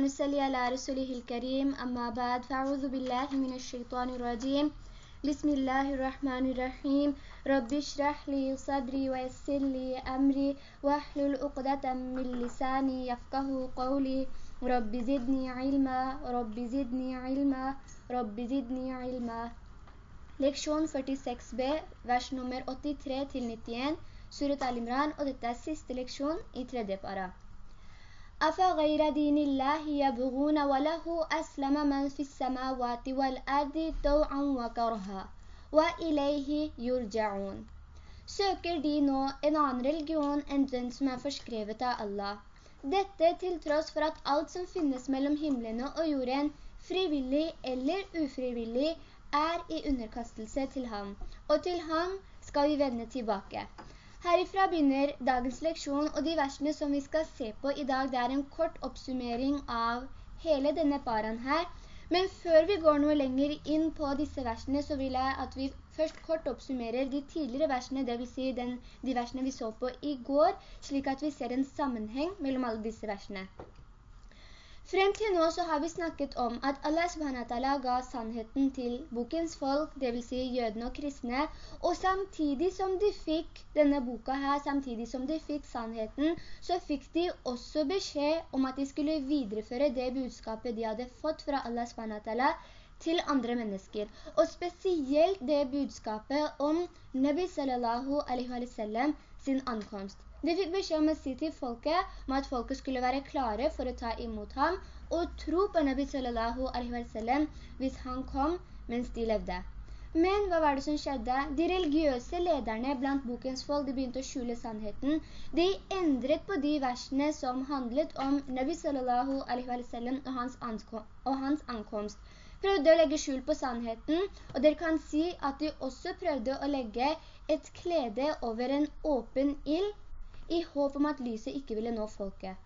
نسلي على رسوله الكريم. أما بعد فأعوذ بالله من الشيطان الرجيم. بسم الله الرحمن الرحيم. رب اشرح لي صدري ويسر لي أمري. واحلل عقدة من لساني يفقه قولي. رب زدني علما. رب زدني علما. رب زدني علما. Leksjon 46b, vers nummer 83-91, Surat Al-Imran, og dette er siste leksjon i tredje para. أفغير دين الله يبغون وله أسلم من في السماوات والأرض طوعا وكرها وإليه يرجعون Søker de nå en annen religion enn den som er forskrevet av Allah. Dette til tross for at alt som finnes mellom himmelene og jorden, frivillig eller ufrivillig, er i underkastelse til ham, og til ham skal vi vende tilbake. Herifra begynner dagens leksjon, og de versene som vi skal se på i dag, det er en kort oppsummering av hele denne paran her. Men før vi går noe lenger inn på disse versene, så vil jeg at vi først kort oppsummerer de tidligere versene, det vil si den, de versene vi så på i går, slik at vi ser en sammenheng mellom alle disse versene. Frem til nå så har vi snakket om at Allah SWT ga sannheten til bokens folk, det vil si jødene og kristne, og samtidig som de fikk denne boka her, samtidig som de fikk sannheten, så fikk de også beskjed om at de skulle videreføre det budskapet de hadde fått fra Allah SWT til andre mennesker. Og spesielt det budskapet om Nabi sallam sin ankomst. De fikk beskjed om å si til folket om at folket skulle være klare for å ta imot ham og tro på Nabi sallallahu alaihi wa sallam hvis han kom mens de levde. Men hva var det som skjedde? De religiøse lederne blant bokens folk, de begynte å skjule sannheten. De endret på de versene som handlet om Nabi sallallahu alaihi wa sallam og hans, og hans ankomst. Prøvde å legge skjul på sannheten, og dere kan si at de også prøvde å legge et klede over en åpen ild, i håp om at lyset ikke ville nå folket.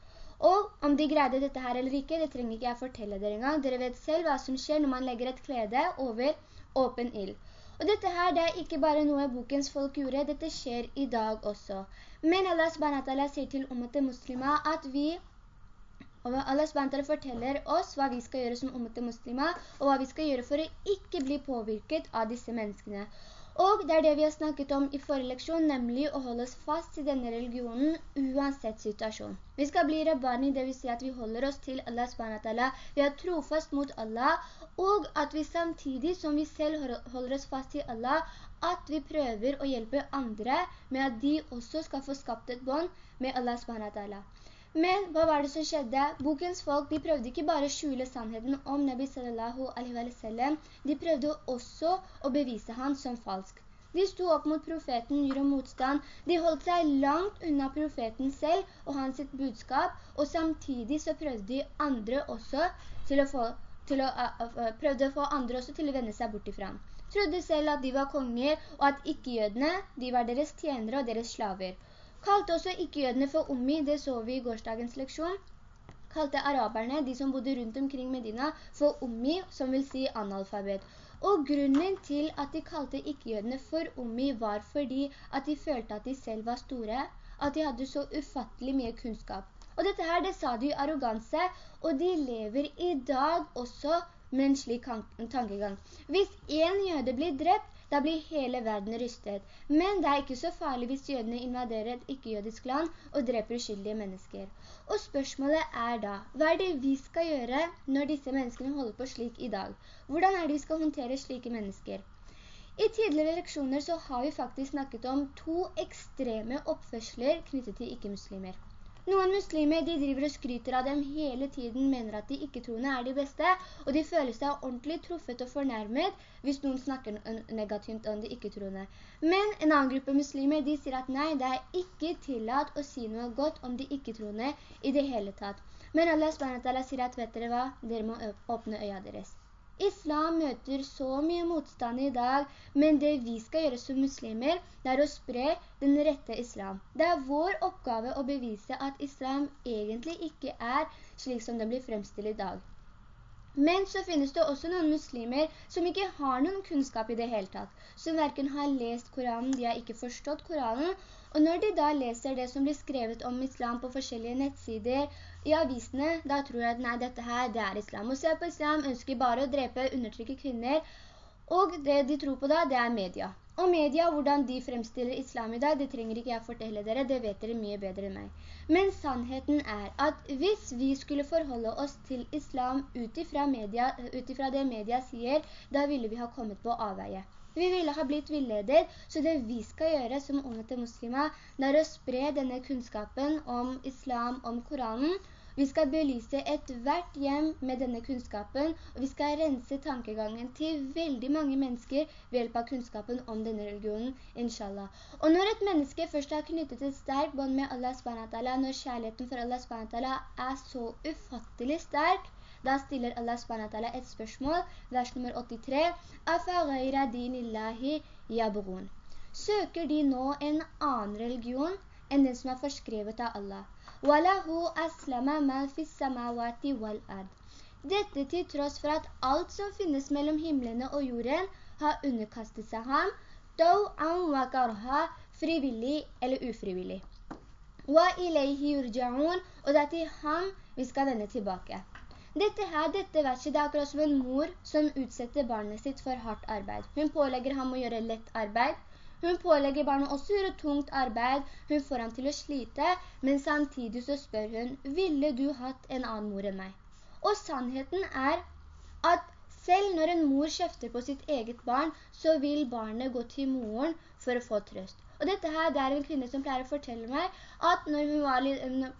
Og om de greide dette her eller ikke, det trenger ikke jeg fortelle dere engang. Dere vet selv hva som skjer når man legger et klede over åpen ild. Og dette her, det er ikke bare noe bokens folk gjorde, dette skjer i dag også. Men Allah SWT sier til ummete muslimer at vi og Allah SWT forteller oss hva vi skal gjøre som ummete muslimer, og hva vi skal gjøre for å ikke bli påvirket av disse menneskene. Og det er det vi har snakket om i forrige leksjon, nemlig å holde oss fast i denne religionen uansett situasjon. Vi skal bli rabbani, det vil si at vi holder oss til Allah SWT, vi er trofast mot Allah, og at vi samtidig som vi selv holder oss fast i Allah, at vi prøver å hjelpe andre med at de også skal få skapt et bånd med Allah SWT. Men hva var det som skjedde? Bokens folk, de prøvde ikke bare å skjule sannheten om Nabi sallallahu alaihi wa sallam, de prøvde også å bevise han som falsk. De sto opp mot profeten, gjorde motstand, de holdt seg langt unna profeten selv og hans budskap, og samtidig så prøvde de andre også til å få, til å, prøvde å få andre også til å vende seg bort ifra. Trodde selv at de var konger, og at ikke-jødene, de var deres tjenere og deres slaver. Kalte også ikke-jødene for ummi, det så vi i gårsdagens leksjon. Kalte araberne, de som bodde rundt omkring Medina, for ummi, som vil si analfabet. Og grunnen til at de kalte ikke-jødene for ummi var fordi at de følte at de selv var store, at de hadde så ufattelig mye kunnskap. Og dette her, det sa de i arroganse, og de lever i dag også med en slik tankegang. Hvis en jøde blir drept, da blir hele verden rystet. Men det er ikke så farlig hvis jødene invaderer et ikke-jødisk land og dreper uskyldige mennesker. Og spørsmålet er da, hva er det vi skal gjøre når disse menneskene holder på slik i dag? Hvordan er det vi skal håndtere slike mennesker? I tidligere leksjoner så har vi faktisk snakket om to ekstreme oppførsler knyttet til ikke-muslimer. Noen muslimer de driver og skryter av dem hele tiden, mener at de ikke-troende er de beste, og de føler seg ordentlig truffet og fornærmet hvis noen snakker negativt om de ikke-troende. Men en annen gruppe muslimer de sier at nei, det er ikke tillatt å si noe godt om de ikke-troende i det hele tatt. Men Allah sier at vet dere hva, dere må åpne øya deres. Islam møter så mye motstand i dag, men det vi skal gjøre som muslimer, det er å spre den rette islam. Det er vår oppgave å bevise at islam egentlig ikke er slik som den blir fremstilt i dag. Men så finnes det også noen muslimer som ikke har noen kunnskap i det hele tatt, som hverken har lest Koranen, de har ikke forstått Koranen, og når de da leser det som blir skrevet om islam på forskjellige nettsider i avisene, da tror jeg at nei, dette her, det er islam. Og se på islam ønsker bare å drepe, undertrykke kvinner, og det de tror på da, det er media. Og media, hvordan de fremstiller islam i dag, det trenger ikke jeg fortelle dere, det vet dere mye bedre enn meg. Men sannheten er at hvis vi skulle forholde oss til islam utifra, media, utifra det media sier, da ville vi ha kommet på avveie. Vi ville ha blitt villedet, så det vi skal gjøre som unge til muslimer, det er å spre denne kunnskapen om islam, om Koranen, vi skal belyse et hvert hjem med denne kunnskapen, og vi skal rense tankegangen til veldig mange mennesker ved hjelp av kunnskapen om denne religionen, inshallah. Og når et menneske først har knyttet et sterkt bånd med Allah når kjærligheten for Allah er så ufattelig sterk, da stiller Allah SWT et spørsmål, vers nummer 83. «Afaghaira din illahi yabghun». Søker de nå en annen religion enn den som er forskrevet av Allah? «Walahu aslama ma fis wal ad». Dette til tross for at alt som finnes mellom himmelene og jorden har underkastet seg ham, «Taw'an wa karha», frivillig eller ufrivillig. «Wa ilayhi yurja'un», og det er til ham vi skal vende tilbake. Dette her, dette verset, det er akkurat som en mor som utsetter barnet sitt for hardt arbeid. Hun pålegger ham å gjøre lett arbeid, hun pålegger barnet også å gjøre tungt arbeid, hun får ham til å slite, men samtidig så spør hun, ville du hatt en annen mor enn meg? Og sannheten er at selv når en mor kjefter på sitt eget barn, så vil barnet gå til moren for å få trøst. Og dette her, det er en kvinne som pleier å fortelle meg at når hun, var,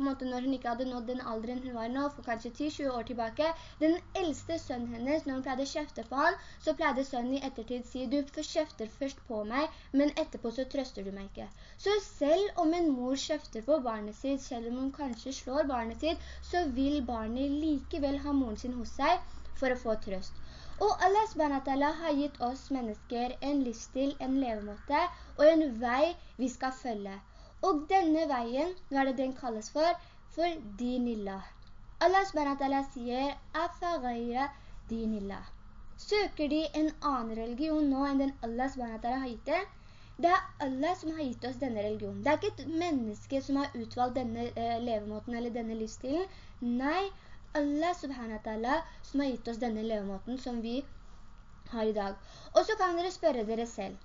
måte, når hun ikke hadde nådd den alderen hun var nå, for kanskje 10-20 år tilbake, den eldste sønnen hennes, når hun pleide å kjefte på han, så pleide sønnen i ettertid si, du kjefter først på meg, men etterpå så trøster du meg ikke. Så selv om en mor kjefter på barnet sitt, selv om hun kanskje slår barnet sitt, så vil barnet likevel ha moren sin hos seg for å få trøst. Og Allah SWT har gitt oss mennesker en livsstil, en levemåte og en vei vi skal følge. Og denne veien, hva er det den kalles for? For dinillah. Allah SWT sier, «Afa ghayra dinillah». Søker de en annen religion nå enn den Allah SWT har gitt det? Det er Allah som har gitt oss denne religionen. Det er ikke et menneske som har utvalgt denne eh, levemåten eller denne livsstilen. Nei, Allah subhanahu wa ta'ala som har gitt oss denne levemåten som vi har i dag. Og så kan dere spørre dere selv.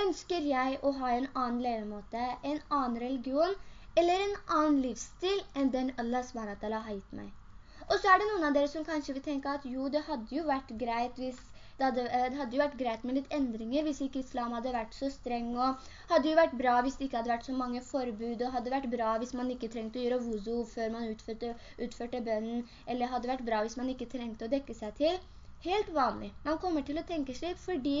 Ønsker jeg å ha en annen levemåte, en annen religion, eller en annen livsstil enn den Allah subhanahu wa ta'ala har gitt meg? Og så er det noen av dere som kanskje vil tenke at jo, det hadde jo vært greit hvis det hadde, eh, det hadde, jo vært greit med litt endringer hvis ikke islam hadde vært så streng, og hadde jo vært bra hvis det ikke hadde vært så mange forbud, og hadde vært bra hvis man ikke trengte å gjøre vuzo før man utførte, utførte bønnen, eller hadde vært bra hvis man ikke trengte å dekke seg til. Helt vanlig. Man kommer til å tenke slik fordi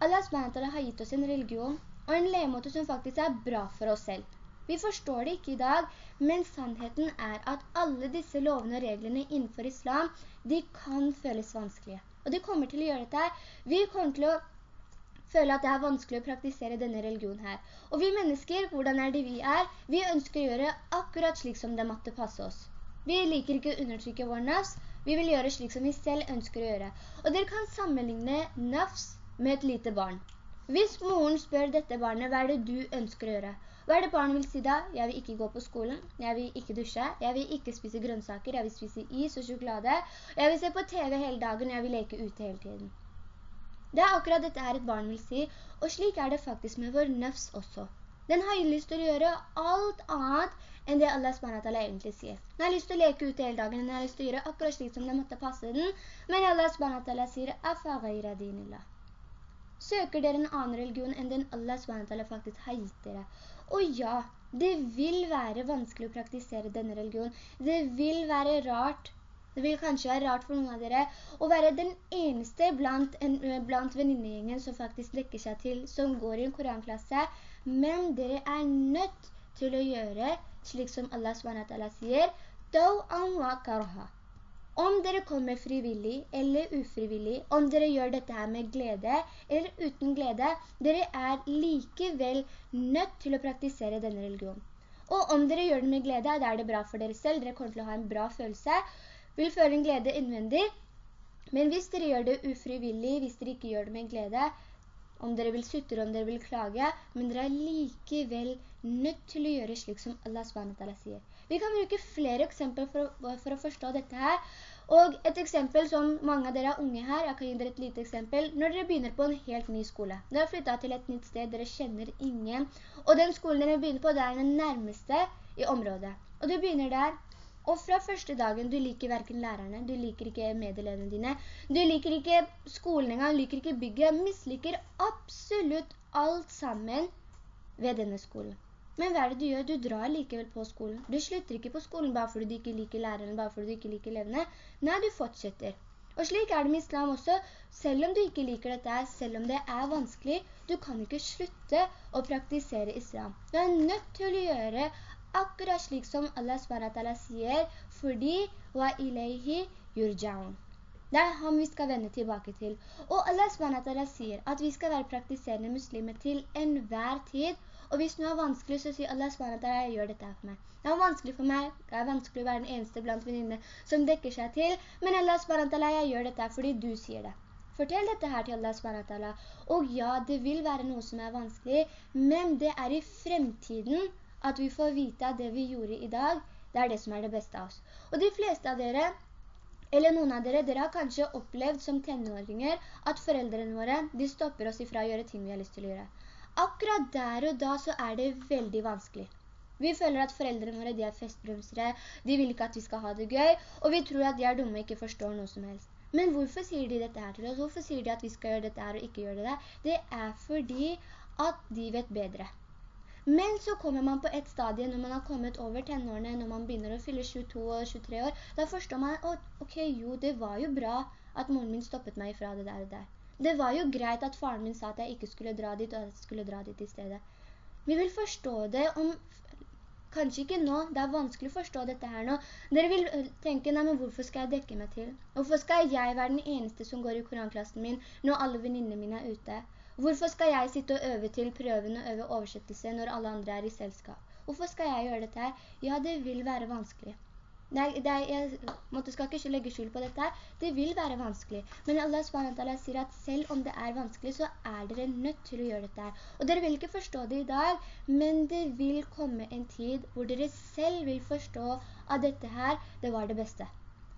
Allah SWT har gitt oss en religion og en levemåte som faktisk er bra for oss selv. Vi forstår det ikke i dag, men sannheten er at alle disse lovene og reglene innenfor islam, de kan føles vanskelige. Og de kommer til å gjøre dette. Vi kommer til å føle at det er vanskelig å praktisere denne religionen her. Og vi mennesker, hvordan er det vi er? Vi ønsker å gjøre akkurat slik som det måtte passe oss. Vi liker ikke å undertrykke vår nafs, vi vil gjøre slik som vi selv ønsker å gjøre. Og dere kan sammenligne nafs med et lite barn. Hvis moren spør dette barnet, hva er det du ønsker å gjøre? Hva er det barnet vil si da? Jeg vil ikke gå på skolen, jeg vil ikke dusje, jeg vil ikke spise grønnsaker, jeg vil spise is og sjokolade, jeg vil se på TV hele dagen, jeg vil leke ute hele tiden. Det er akkurat dette her et barn vil si, og slik er det faktisk med vår nøfs også. Den har lyst til å gjøre alt annet enn det Allah SWT egentlig sier. Den har lyst til å leke ute hele dagen, den har lyst til å gjøre akkurat slik som det måtte passe den, men Allah SWT sier «Afa ghayra dinillah». Søker dere en annen religion enn den Allah SWT faktisk har gitt dere. Og ja, det vil være vanskelig å praktisere denne religionen. Det vil være rart, det vil kanskje være rart for noen av dere, å være den eneste blant, blant venninnegjengen som faktisk dekker seg til, som går i en koranklasse, men dere er nødt til å gjøre slik som Allah SWT sier, «Daw an wa karha». Om dere kommer frivillig eller ufrivillig, om dere gjør dette her med glede eller uten glede, dere er likevel nødt til å praktisere denne religionen. Og om dere gjør det med glede, da er det bra for dere selv, dere kommer til å ha en bra følelse, vil føle en glede innvendig, Men hvis dere gjør det ufrivillig, hvis dere ikke gjør det med glede, om dere vil sutte, om dere vil klage, men dere er likevel nødt til å gjøre slik som Allah sier. Vi kan bruke flere eksempler for, for å forstå dette her, og et eksempel som mange av dere er unge her, jeg kan gi dere et lite eksempel. Når dere begynner på en helt ny skole, dere har flyttet til et nytt sted, dere kjenner ingen, og den skolen dere begynner på, det er den nærmeste i området. Og du begynner der, og fra første dagen, du liker hverken lærerne, du liker ikke medelevene dine, du liker ikke skolen engang, du liker ikke bygget, misliker absolutt alt sammen ved denne skolen. Men hva er det du gjør? Du drar likevel på skolen. Du slutter ikke på skolen bare fordi du ikke liker læreren, bare fordi du ikke liker elevene. Nei, du fortsetter. Og slik er det med islam også. Selv om du ikke liker dette, selv om det er vanskelig, du kan ikke slutte å praktisere islam. Du er nødt til å gjøre akkurat slik som Allah SWT sier, fordi «Wa ilayhi yurja'un». Det er ham vi skal vende tilbake til. Og Allah SWT sier at vi skal være praktiserende muslimer til enhver tid, og hvis noe er vanskelig, så sier Allah SWT, jeg gjør dette for meg. Det er vanskelig for meg, det er vanskelig å være den eneste blant venninne som dekker seg til, men Allah SWT, jeg gjør dette fordi du sier det. Fortell dette her til Allah SWT. Og ja, det vil være noe som er vanskelig, men det er i fremtiden at vi får vite at det vi gjorde i dag, det er det som er det beste av oss. Og de fleste av dere, eller noen av dere, dere har kanskje opplevd som tenåringer at foreldrene våre, de stopper oss ifra å gjøre ting vi har lyst til å gjøre akkurat der og da så er det veldig vanskelig. Vi føler at foreldrene våre de er festbremsere, de vil ikke at vi skal ha det gøy, og vi tror at de er dumme og ikke forstår noe som helst. Men hvorfor sier de dette her til oss? Hvorfor sier de at vi skal gjøre dette her og ikke gjøre det der? Det er fordi at de vet bedre. Men så kommer man på et stadie når man har kommet over tenårene, når man begynner å fylle 22 og 23 år, da forstår man, ok, jo, det var jo bra at moren min stoppet meg fra det der og der. Det var jo greit at faren min sa at jeg ikke skulle dra dit, og at jeg skulle dra dit i stedet. Vi vil forstå det om... Kanskje ikke nå, det er vanskelig å forstå dette her nå. Dere vil øh, tenke, nei, men hvorfor skal jeg dekke meg til? Hvorfor skal jeg være den eneste som går i koranklassen min når alle venninnene mine er ute? Hvorfor skal jeg sitte og øve til prøven og øve oversettelse når alle andre er i selskap? Hvorfor skal jeg gjøre dette her? Ja, det vil være vanskelig. Nei, det, jeg måtte, skal ikke legge skjul på dette. her. Det vil være vanskelig. Men Allah SWT sier at selv om det er vanskelig, så er dere nødt til å gjøre dette. her. Og dere vil ikke forstå det i dag, men det vil komme en tid hvor dere selv vil forstå at dette her, det var det beste.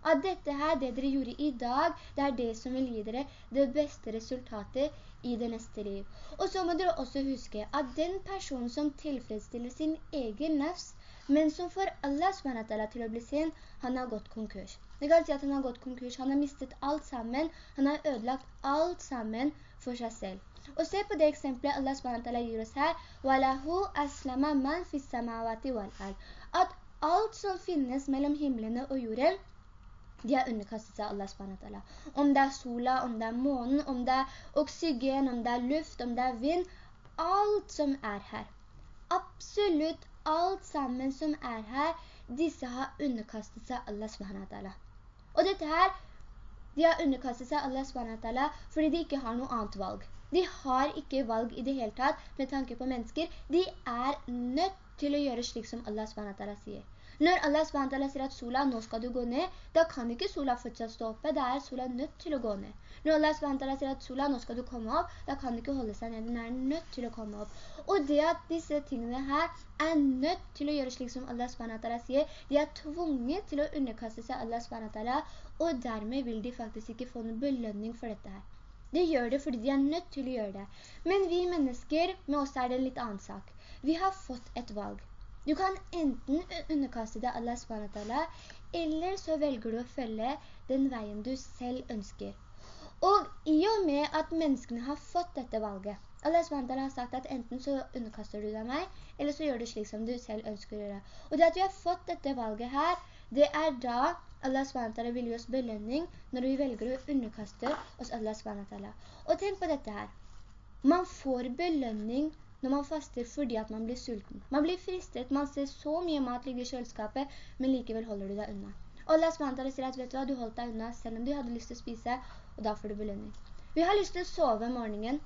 At dette her, det dere gjorde i dag, det er det som vil gi dere det beste resultatet i det neste liv. Og så må dere også huske at den personen som tilfredsstiller sin egen nefs, men som får Allah SWT til å bli sin, han har gått konkurs. Det kan si at han har gått konkurs, han har mistet alt sammen, han har ødelagt alt sammen for seg selv. Og se på det eksempelet Allah SWT gir oss her, وَلَهُ أَسْلَمَ مَنْ فِي السَّمَاوَاتِ وَالْأَرْضِ At alt som finnes mellom himmelene og jorden, de har underkastet seg Allah SWT. Om det er sola, om det er månen, om det er oksygen, om det er luft, om det er vind, alt som er her. Absolutt alt sammen som er her, disse har underkastet seg Allah SWT. Og dette her, de har underkastet seg Allah SWT fordi de ikke har noe annet valg. De har ikke valg i det hele tatt med tanke på mennesker. De er nødt til å gjøre slik som Allah SWT sier. Når Allah SWT sier at sola, nå skal du gå ned, da kan ikke sola fortsatt stå oppe, da er sola nødt til å gå ned. Når Allah SWT sier at sola, nå skal du komme opp, da kan ikke holde seg ned, den er nødt til å komme opp. Og det at disse tingene her er nødt til å gjøre slik som Allah SWT sier, de er tvunget til å underkaste seg Allah SWT, og dermed vil de faktisk ikke få noen belønning for dette her. De gjør det fordi de er nødt til å gjøre det. Men vi mennesker, med oss er det en litt annen sak. Vi har fått et valg. Du kan enten underkaste deg Allah SWT, eller så velger du å følge den veien du selv ønsker. Og i og med at menneskene har fått dette valget, Allah SWT har sagt at enten så underkaster du deg meg, eller så gjør du slik som du selv ønsker å gjøre. Og det at vi har fått dette valget her, det er da Allah SWT vil gi oss belønning når vi velger å underkaste oss Allah SWT. Og tenk på dette her. Man får belønning når man faster fordi at man blir sulten. Man blir fristet, man ser så mye mat ligge i kjøleskapet, men likevel holder du deg unna. Allah SWT sier at, vet du hva, du holdt deg unna selv om du hadde lyst til å spise, og da får du belønning. Vi har lyst til å sove om morgenen.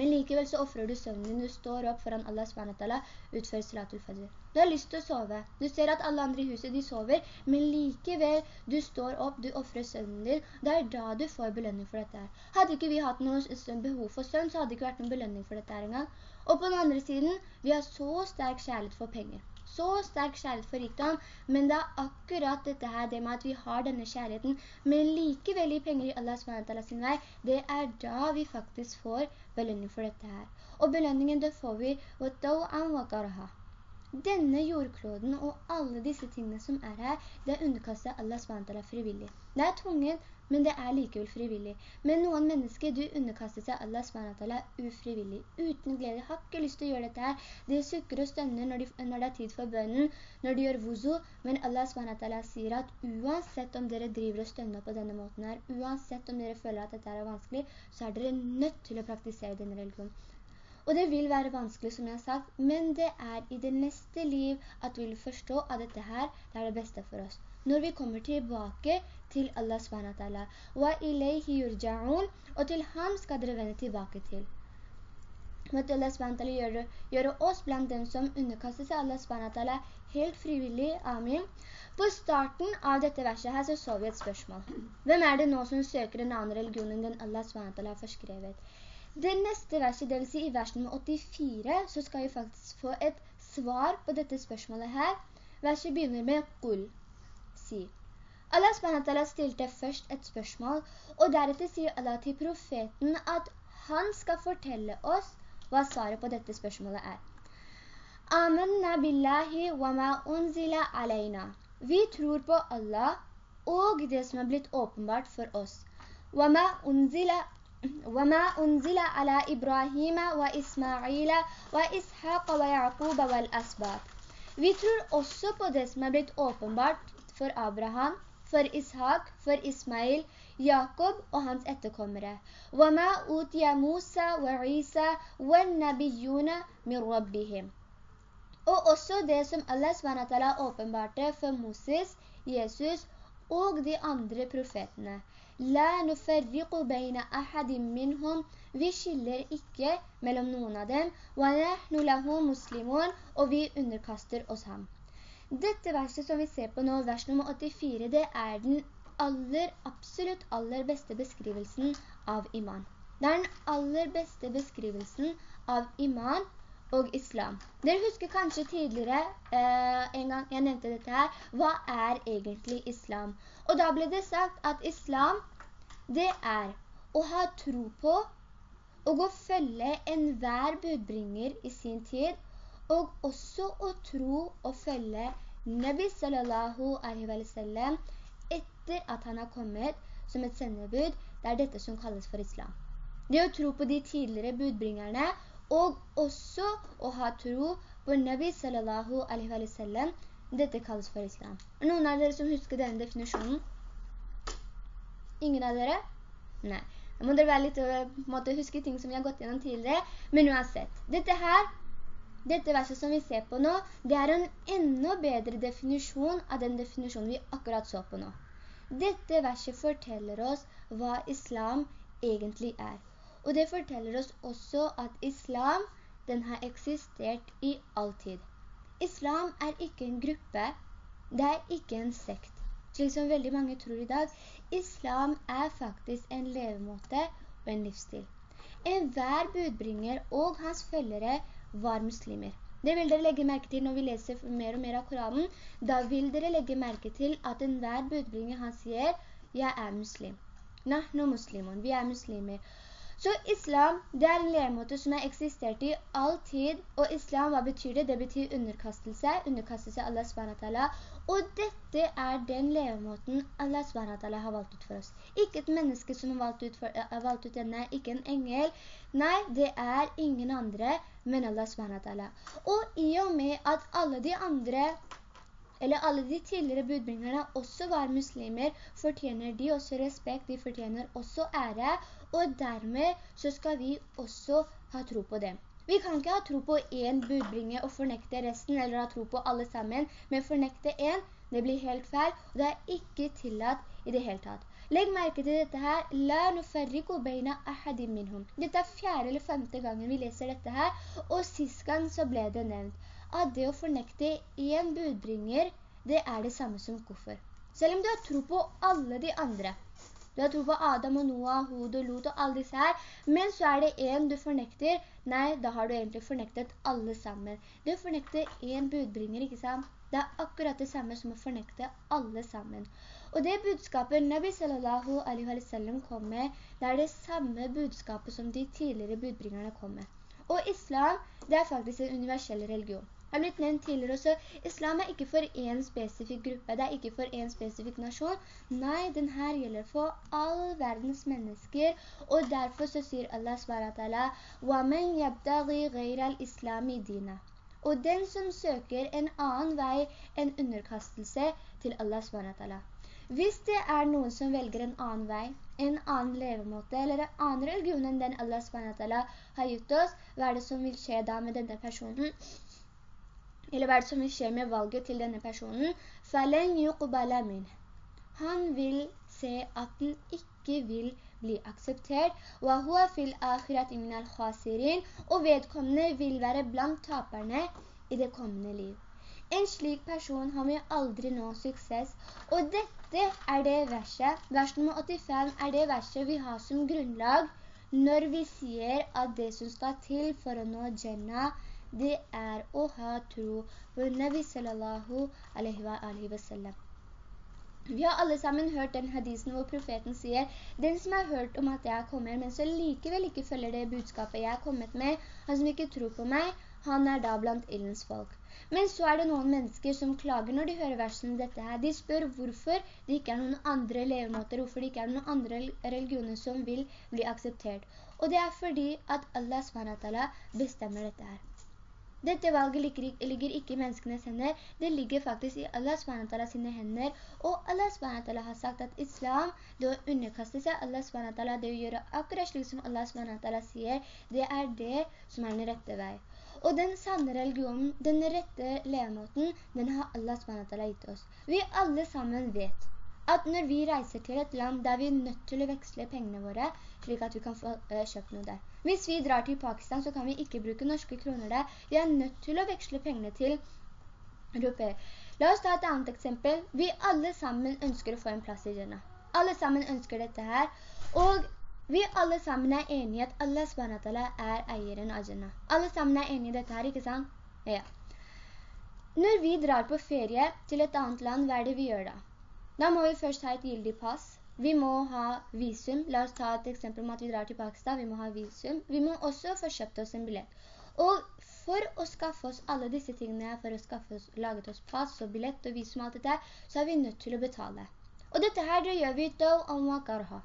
Men likevel så offrer du søvnen din, du står opp foran Allah SWT, utfører salatul fajr. Du har lyst til å sove. Du ser at alle andre i huset, de sover, men likevel, du står opp, du offrer søvnen din. Det er da du får belønning for dette her. Hadde ikke vi hatt noen behov for søvn, så hadde det ikke vært noen belønning for dette her engang. Og på den andre siden, vi har så sterk kjærlighet for penger så sterk kjærlighet for rikdom, men det er akkurat dette her, det med at vi har denne kjærligheten, men likevel i penger i Allah SWT sin vei, det er da vi faktisk får belønning for dette her. Og belønningen det får vi denne jordkloden og alle disse tingene som er her, det er underkastet Allah SWT frivillig. Det er tvunget, men det er likevel frivillig. Men noen mennesker, du underkaster seg Allah SWT ufrivillig, uten glede. Har ikke lyst til å gjøre dette her. De sukker og stønner når, de, når det er tid for bønnen, når de gjør vuzo. men Allah SWT sier at uansett om dere driver og stønner på denne måten her, uansett om dere føler at dette er vanskelig, så er dere nødt til å praktisere denne religionen. Og det vil være vanskelig, som jeg har sagt, men det er i det neste liv at vi vil forstå at dette her det er det beste for oss når vi kommer tilbake til Allah SWT. Wa yurja'un, og til ham skal dere vende tilbake til. Måtte Allah SWT gjøre, gjøre oss blant dem som underkaster seg Allah SWT helt frivillig. Amin. På starten av dette verset her så så vi et spørsmål. Hvem er det nå som søker en annen religion enn den Allah SWT har forskrevet? Det neste verset, det vil si i vers nummer 84, så skal vi faktisk få et svar på dette spørsmålet her. Verset begynner med «Qul» si. Allah SWT stilte først et spørsmål, og deretter sier Allah til profeten at han skal fortelle oss hva svaret på dette spørsmålet er. Amanna billahi wa ma unzila alayna. Vi tror på Allah og det som er blitt åpenbart for oss. Wa ma unzila wa ma unzila ala Ibrahima wa Ismaila wa Ishaq wa Yaqub wal asbab. Vi tror også på det som er blitt åpenbart for Abraham, for Ishak, for Ismail, Jakob og hans etterkommere. وَمَا أُوتِيَ مُوسَى وَعِيسَى وَالنَّبِيُّونَ مِنْ رَبِّهِمْ Og også det som Allah SWT åpenbarte for Moses, Jesus og de andre profetene. «La nuferriqu beina ahadim minhum» Vi skiller ikke mellom noen av dem. «Wa lahu muslimun» Og vi underkaster oss ham. Dette verset som vi ser på nå, vers nummer 84, det er den aller, absolutt aller beste beskrivelsen av iman. Det er den aller beste beskrivelsen av iman og islam. Dere husker kanskje tidligere, eh, en gang jeg nevnte dette her, hva er egentlig islam? Og da ble det sagt at islam, det er å ha tro på og å følge enhver budbringer i sin tid, og også å tro og følge Nabi sallallahu alaihi wa sallam etter at han har kommet som et sendebud, det er dette som kalles for islam. Det å tro på de tidligere budbringerne, og også å ha tro på Nabi sallallahu alaihi wa sallam, dette kalles for islam. Er noen av dere som husker denne definisjonen? Ingen av dere? Nei. Da må dere være litt, eh, måtte huske ting som vi har gått gjennom tidligere, men uansett. Dette her dette verset som vi ser på nå, det er en enda bedre definisjon av den definisjonen vi akkurat så på nå. Dette verset forteller oss hva islam egentlig er. Og det forteller oss også at islam, den har eksistert i all tid. Islam er ikke en gruppe, det er ikke en sekt. Slik som veldig mange tror i dag, islam er faktisk en levemåte og en livsstil. En hver budbringer og hans følgere var muslimer. Det vil dere legge merke til når vi leser mer og mer av Koranen. Da vil dere legge merke til at enhver budbringer han sier, jeg er muslim. Nahnu muslimun, vi er muslimer. Så islam, det er en læremåte som har eksistert i all tid, og islam, hva betyr det? Det betyr underkastelse, underkastelse Allah SWT, og dette er den levemåten Allah SWT har valgt ut for oss. Ikke et menneske som har valgt ut, for, har valgt ut denne, ikke en engel. Nei, det er ingen andre, men Allah SWT. Og i og med at alle de andre eller alle de tidligere budbringerne også var muslimer, fortjener de også respekt, de fortjener også ære, og dermed så skal vi også ha tro på dem. Vi kan ikke ha tro på en budbringer og fornekte resten, eller ha tro på alle sammen, men fornekte en, Det blir helt feil, og det er ikke tillatt i det hele tatt. Legg merke til dette her. La nufarriku beina ahadim minhum. Dette er fjerde eller femte gangen vi leser dette her, og sist gang så ble det nevnt at det å fornekte en budbringer, det er det samme som koffer. Selv om du har tro på alle de andre, du har tro på Adam og Noah, Hod og Lot og alle disse her, men så er det en du fornekter. Nei, da har du egentlig fornektet alle sammen. Du fornekter en budbringer, ikke sant? Det er akkurat det samme som å fornekte alle sammen. Og det budskapet Nabi sallallahu alaihi wa sallam kom med, det er det samme budskapet som de tidligere budbringerne kom med. Og islam, det er faktisk en universell religion Jeg har blitt nevnt tidligere også, islam er ikke for en spesifikk gruppe, det er ikke for en spesifikk nasjon. Nei, den her gjelder for all verdens mennesker, og derfor så sier Allah SWT, وَمَنْ يَبْتَغِي غَيْرَ الْإِسْلَامِ دِينَ Og den som søker en annen vei enn underkastelse til Allah SWT. Hvis det er noen som velger en annen vei, en annen levemåte, eller en annen religion enn den Allah SWT har gitt oss, hva er det som vil skje da med denne personen? eller hva er det som vil skje med valget til denne personen, Han vil se at den ikke vil bli akseptert, og vedkommende vil være blant taperne i det kommende liv. En slik person har vi aldri nå suksess, og dette er det verset, vers nummer 85 er det verset vi har som grunnlag når vi sier at det som skal til for å nå Jannah, det er å ha tro på Nabi sallallahu alaihi wa sallam. Vi har alle sammen hørt den hadisen hvor profeten sier, den som har hørt om at jeg kommer, men som likevel ikke følger det budskapet jeg har kommet med, han som ikke tror på meg, han er da blant illens folk. Men så er det noen mennesker som klager når de hører versen dette her. De spør hvorfor det ikke er noen andre levemåter, hvorfor det ikke er noen andre religioner som vil bli akseptert. Og det er fordi at Allah SWT bestemmer dette her. Dette valget ligger, ikke i menneskenes hender, det ligger faktisk i Allah SWT sine hender, og Allah SWT har sagt at islam, det å underkaste seg Allah SWT, det å gjøre akkurat slik som Allah SWT sier, det er det som er den rette vei. Og den sanne religionen, den rette levemåten, den har Allah SWT gitt oss. Vi alle sammen vet at når vi reiser til et land der vi er nødt til å veksle pengene våre, slik at vi kan få uh, kjøpt noe der. Hvis vi drar til Pakistan, så kan vi ikke bruke norske kroner der. Vi er nødt til å veksle pengene til europeer. La oss ta et annet eksempel. Vi alle sammen ønsker å få en plass i Jannah. Alle sammen ønsker dette her. Og vi alle sammen er enige at Allah SWT er eieren av Jannah. Alle sammen er enige i dette her, ikke sant? Ja. Når vi drar på ferie til et annet land, hva er det vi gjør da? Da må vi først ha et gildig pass. Vi må ha visum. La oss ta et eksempel om at vi drar til Pakistan. Vi må ha visum. Vi må også få kjøpt oss en billett. Og for å skaffe oss alle disse tingene, for å skaffe oss, laget oss pass og billett og visum og alt dette, så er vi nødt til å betale. Og dette her det gjør vi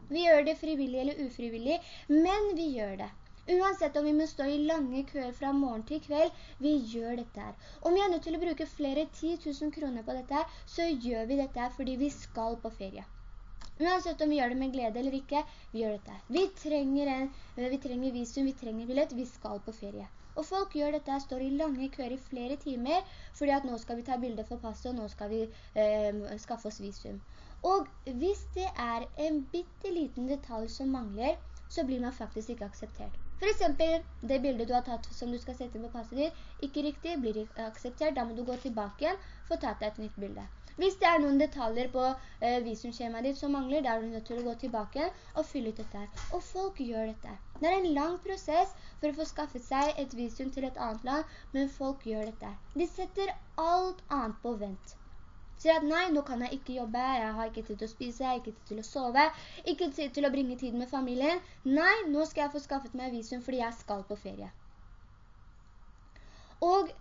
Vi gjør det frivillig eller ufrivillig, men vi gjør det. Uansett om vi må stå i lange køer fra morgen til kveld, vi gjør dette her. Om vi er nødt til å bruke flere 10 000 kroner på dette her, så gjør vi dette her fordi vi skal på ferie. Uansett om vi gjør det med glede eller ikke, vi gjør dette. Vi trenger, en, vi trenger visum, vi trenger billett, vi skal på ferie. Og folk gjør dette, står i lange køer i flere timer, fordi at nå skal vi ta bilder for passet, og nå skal vi eh, skaffe oss visum. Og hvis det er en bitteliten detalj som mangler, så blir man faktisk ikke akseptert. For eksempel, det bildet du har tatt som du skal sette på passet ditt, ikke riktig, blir akseptert, da må du gå tilbake igjen for å ta deg et nytt bilde. Hvis det er noen detaljer på eh, visumskjemaet ditt som mangler, da er du nødt til å gå tilbake og fylle ut dette. Og folk gjør dette. Det er en lang prosess for å få skaffet seg et visum til et annet land, men folk gjør dette. De setter alt annet på vent. Sier at nei, nå kan jeg ikke jobbe, jeg har ikke tid til å spise, jeg har ikke tid til å sove, ikke tid til å bringe tid med familien. Nei, nå skal jeg få skaffet meg visum fordi jeg skal på ferie. Og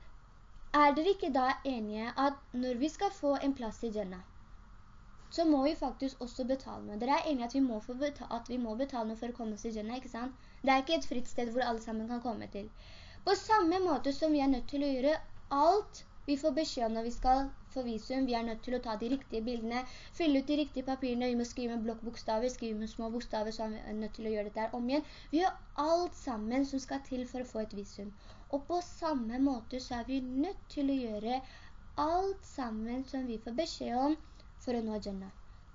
er dere ikke da enige at når vi skal få en plass i Jannah, så må vi faktisk også betale noe. Dere er enige at vi, må betale, at vi må betale noe for å komme oss i Jannah, ikke sant? Det er ikke et fritt sted hvor alle sammen kan komme til. På samme måte som vi er nødt til å gjøre alt vi får beskjed når vi skal få visum, vi er nødt til å ta de riktige bildene, fylle ut de riktige papirene, vi må skrive med blokkbokstaver, skrive med små bokstaver, så er vi nødt til å gjøre dette her om igjen. Vi gjør alt sammen som skal til for å få et visum. Og på samme måte så er vi nødt til å gjøre alt sammen som vi får beskjed om for å nå Jannah.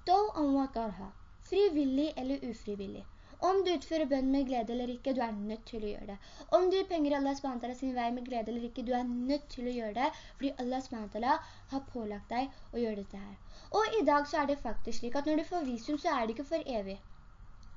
Do om wakarha, frivillig eller ufrivillig. Om du utfører bønn med glede eller ikke, du er nødt til å gjøre det. Om du penger Allah SWT sin vei med glede eller ikke, du er nødt til å gjøre det, fordi Allah SWT har pålagt deg å gjøre dette her. Og i dag så er det faktisk slik at når du får visum, så er det ikke for evig.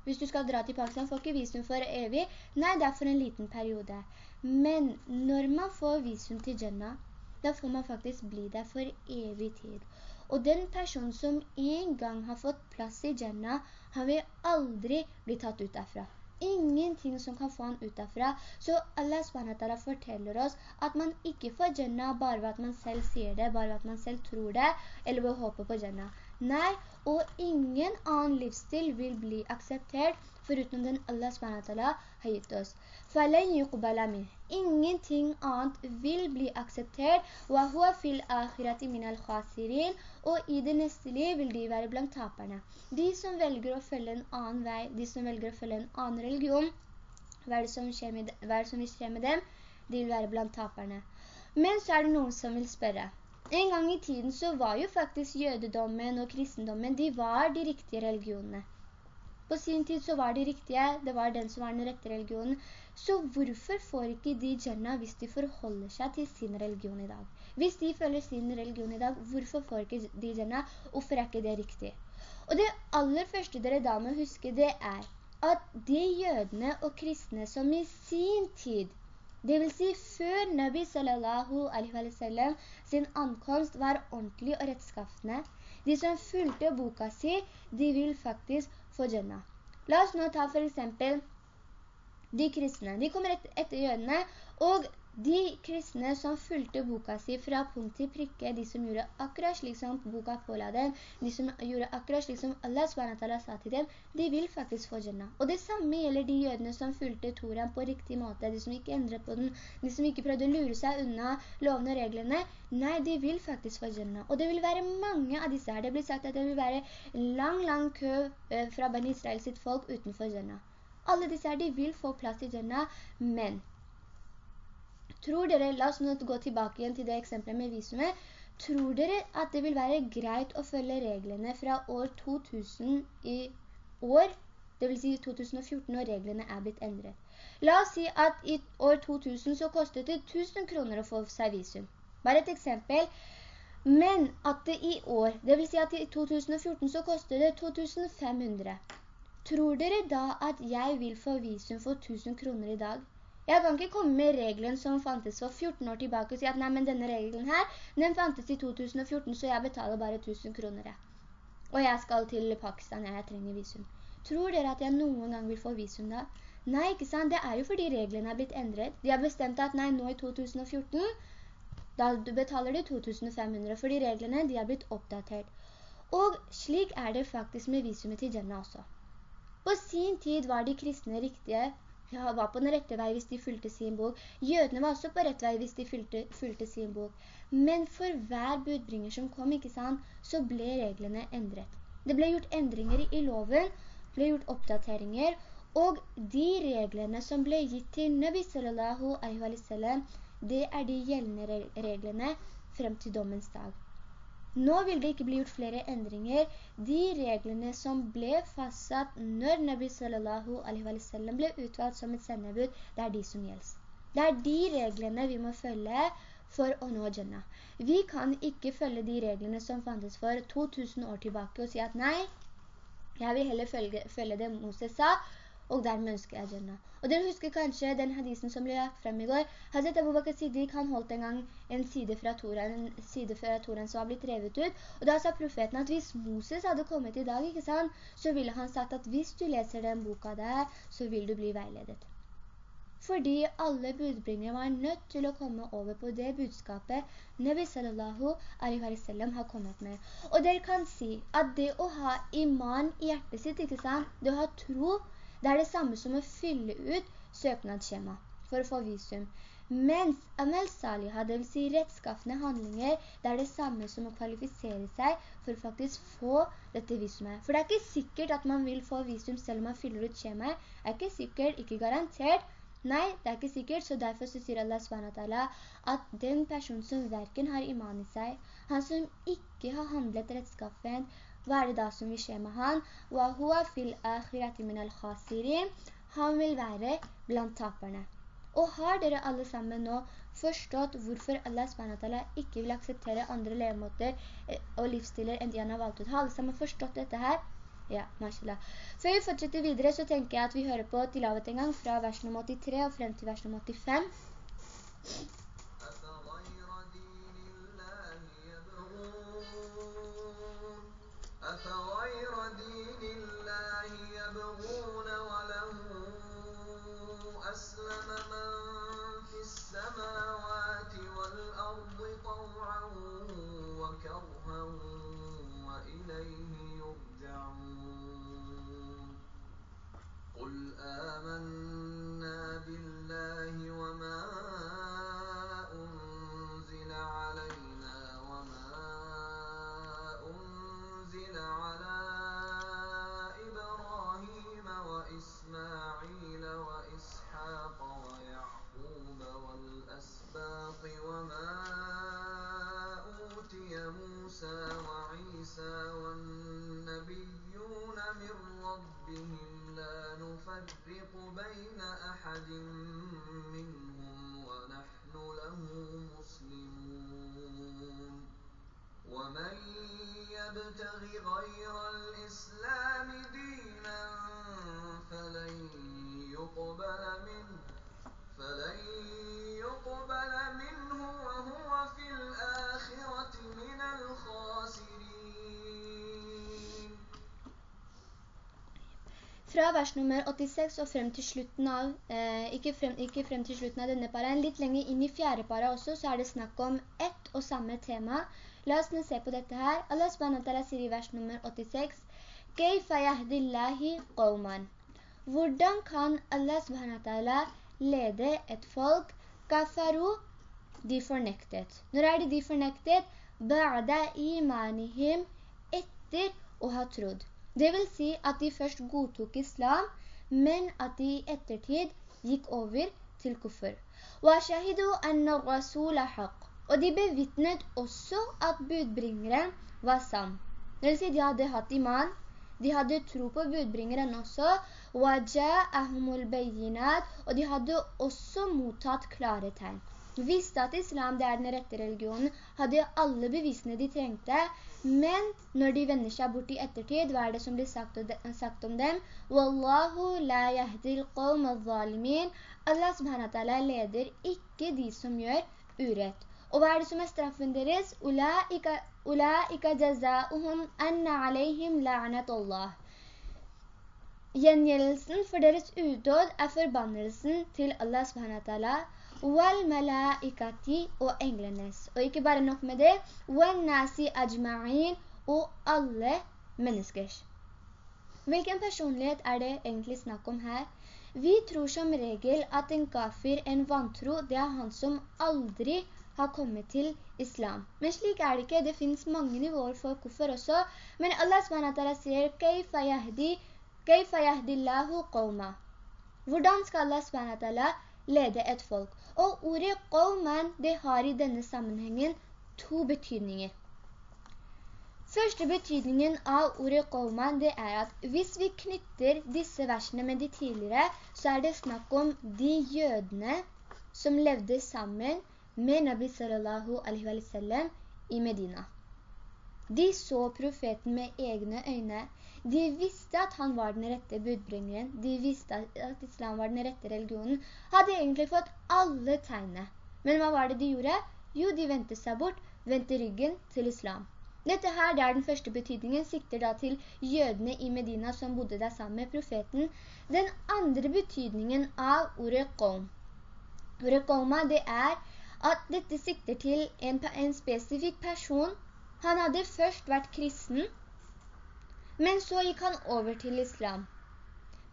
Hvis du skal dra til Pakistan, får ikke visum for evig. Nei, det er for en liten periode. Men når man får visum til Jannah, da får man faktisk bli der for evig tid. Og den personen som en gang har fått plass i Jannah, han vil aldri bli tatt ut derfra. Ingenting som kan få han ut derfra. Så Allah SWT forteller oss at man ikke får Jannah bare ved at man selv sier det, bare ved at man selv tror det, eller ved å håpe på Jannah. Nei, og ingen annen livsstil vil bli akseptert foruten den Allah SWT har gitt oss. Ingenting annet vil bli akseptert, og i det neste liv vil de være blant taperne. De som velger å følge en annen vei, de som velger å følge en annen religion, hva er det som, skjer med, hva er det som vil skje med dem? De vil være blant taperne. Men så er det noen som vil spørre. En gang i tiden så var jo faktisk jødedommen og kristendommen, de var de riktige religionene. På sin tid så var de riktige, det var den som var den rette religionen. Så hvorfor får ikke de Jannah hvis de forholder seg til sin religion i dag? Hvis de følger sin religion i dag, hvorfor får ikke de Jannah? Hvorfor er ikke det riktig? Og det aller første dere da må huske det er at de jødene og kristne som i sin tid, det vil si før Nabi sallallahu alaihi wa sallam sin ankomst var ordentlig og rettskaftende, de som fulgte boka si, de vil faktisk få Jannah. La oss nå ta for eksempel de kristne. De kommer etter, etter jødene, og de kristne som fulgte boka si fra punkt til prikke, de som gjorde akkurat slik som boka påla dem, de som gjorde akkurat slik som Allah SWT sa til dem, de vil faktisk få Jannah. Og det samme gjelder de jødene som fulgte Toran på riktig måte, de som ikke endret på den, de som ikke prøvde å lure seg unna lovene og reglene. Nei, de vil faktisk få Jannah. Og det vil være mange av disse her. Det blir sagt at det vil være lang, lang kø eh, fra Ben Israel sitt folk utenfor Jannah. Alle disse her, de vil få plass i Jannah, men Tror dere, la oss nå gå tilbake igjen til det eksempelet med visumet, tror dere at det vil være greit å følge reglene fra år 2000 i år, det vil si 2014 når reglene er blitt endret. La oss si at i år 2000 så kostet det 1000 kroner å få seg visum. Bare et eksempel. Men at det i år, det vil si at i 2014 så koster det 2500. Tror dere da at jeg vil få visum for 1000 kroner i dag? Jeg kan ikke komme med regelen som fantes for 14 år tilbake og si at nei, men denne regelen her, den fantes i 2014, så jeg betaler bare 1000 kroner. Og jeg skal til Pakistan, jeg trenger visum. Tror dere at jeg noen gang vil få visum da? Nei, ikke sant? Det er jo fordi reglene er blitt endret. De har bestemt at nei, nå i 2014, da betaler du 2500, fordi reglene de har blitt oppdatert. Og slik er det faktisk med visumet til Jannah også. På sin tid var de kristne riktige var på den rette vei hvis de fulgte sin bok. Jødene var også på rett vei hvis de fulgte, fulgte sin bok. Men for hver budbringer som kom, ikke sant, så ble reglene endret. Det ble gjort endringer i loven, ble gjort oppdateringer, og de reglene som ble gitt til Nabi sallallahu alaihi wa sallam, det er de gjeldende reglene frem til dommens dag. Nå vil det ikke bli gjort flere endringer. De reglene som ble fastsatt når Nabi sallallahu alaihi wa sallam ble utvalgt som et sendebud, det er de som gjelder. Det er de reglene vi må følge for å nå Jannah. Vi kan ikke følge de reglene som fantes for 2000 år tilbake og si at nei, jeg vil heller følge, følge det Moses sa, og dermed ønsker jeg Jannah. Og dere husker kanskje den hadisen som ble lagt frem i går. Hazret Abu Bakr Siddiq, han holdt en gang en side fra Toren, en side fra Toren som har blitt revet ut. Og da sa profeten at hvis Moses hadde kommet i dag, ikke sant, så ville han sagt at hvis du leser den boka der, så vil du bli veiledet. Fordi alle budbringere var nødt til å komme over på det budskapet Nabi sallallahu alaihi wa sallam har kommet med. Og dere kan si at det å ha iman i hjertet sitt, ikke sant, det å ha tro det er det samme som å fylle ut søknadsskjema for å få visum. Mens Amal Saliha, det vil si rettskaffende handlinger, det er det samme som å kvalifisere seg for å faktisk få dette visumet. For det er ikke sikkert at man vil få visum selv om man fyller ut skjemaet. Det er ikke sikkert, ikke garantert, Nei, det er ikke sikkert, så derfor så sier Allah SWT at den personen som hverken har iman i seg, han som ikke har handlet rettskaffen, hva er det da som vil skje med han? Han vil være blant taperne. Og har dere alle sammen nå forstått hvorfor Allah SWT ikke vil akseptere andre levemåter eh, og livsstiller enn de han har valgt ut? Har alle sammen forstått dette her? Ja, mashallah. Før vi fortsetter videre så tenker jeg at vi hører på tilavet en gang fra vers nummer 83 og frem til vers nummer 85. أفغير ربهم لا نفرق بين أحد منهم ونحن له مسلمون ومن يبتغ غير Fra vers nummer 86 og frem til slutten av, eh, ikke, frem, ikke frem til slutten av denne paraen, litt lenger inn i fjerde para også, så er det snakk om ett og samme tema. La oss nå se på dette her. Allah SWT sier i vers nummer 86, «Keifa yahdillahi qawman». Hvordan kan Allah SWT lede et folk? Kafaru, de fornektet. Når er det de fornektet? Ba'da imanihim, etter å ha trodd. Det vil si at de først godtok islam, men at de i ettertid gikk over til kuffer. Og de bevitnet også at budbringeren var sann. Det vil si de hadde hatt iman, de hadde tro på budbringeren også, og de hadde også mottatt klare tegn. Visste at islam det er den rette religionen, hadde alle bevisene de trengte, men når de vender seg bort i ettertid, hva er det som blir sagt, sagt om dem? «Wallahu la yahdil qawm al-zalimin» Allah subhanahu leder ikke de som gjør urett. Og hva er det som er straffen deres? «Ulaika jazauhum anna alayhim la'natullah» Gjengjeldelsen for deres udåd er forbannelsen til Allah subhanahu malaikati og englenes. Og ikke bare nok med det, nasi ajma'in og alle menneskers. Hvilken personlighet er det egentlig snakk om her? Vi tror som regel at en kafir, en vantro, det er han som aldri har kommet til islam. Men slik er det ikke. Det finnes mange nivåer for kuffer også. Men Allah SWT sier, «Keifa yahdi yahdi yahdillahu qawma. Hvordan skal Allah SWT lede et folk? Og ordet qawman, det har i denne sammenhengen to betydninger. Første betydningen av ordet qawman, det er at hvis vi knytter disse versene med de tidligere, så er det snakk om de jødene som levde sammen med Nabi sallallahu alaihi wa sallam i Medina. De så profeten med egne øyne, de visste at han var den rette budbringeren. De visste at islam var den rette religionen. Hadde egentlig fått alle tegnene. Men hva var det de gjorde? Jo, de ventet seg bort, ventet ryggen til islam. Dette her, det er den første betydningen, sikter da til jødene i Medina som bodde der sammen med profeten. Den andre betydningen av ordet qom. Ordet qoma, det er at dette sikter til en, en spesifikk person. Han hadde først vært kristen, men så gikk han over til islam.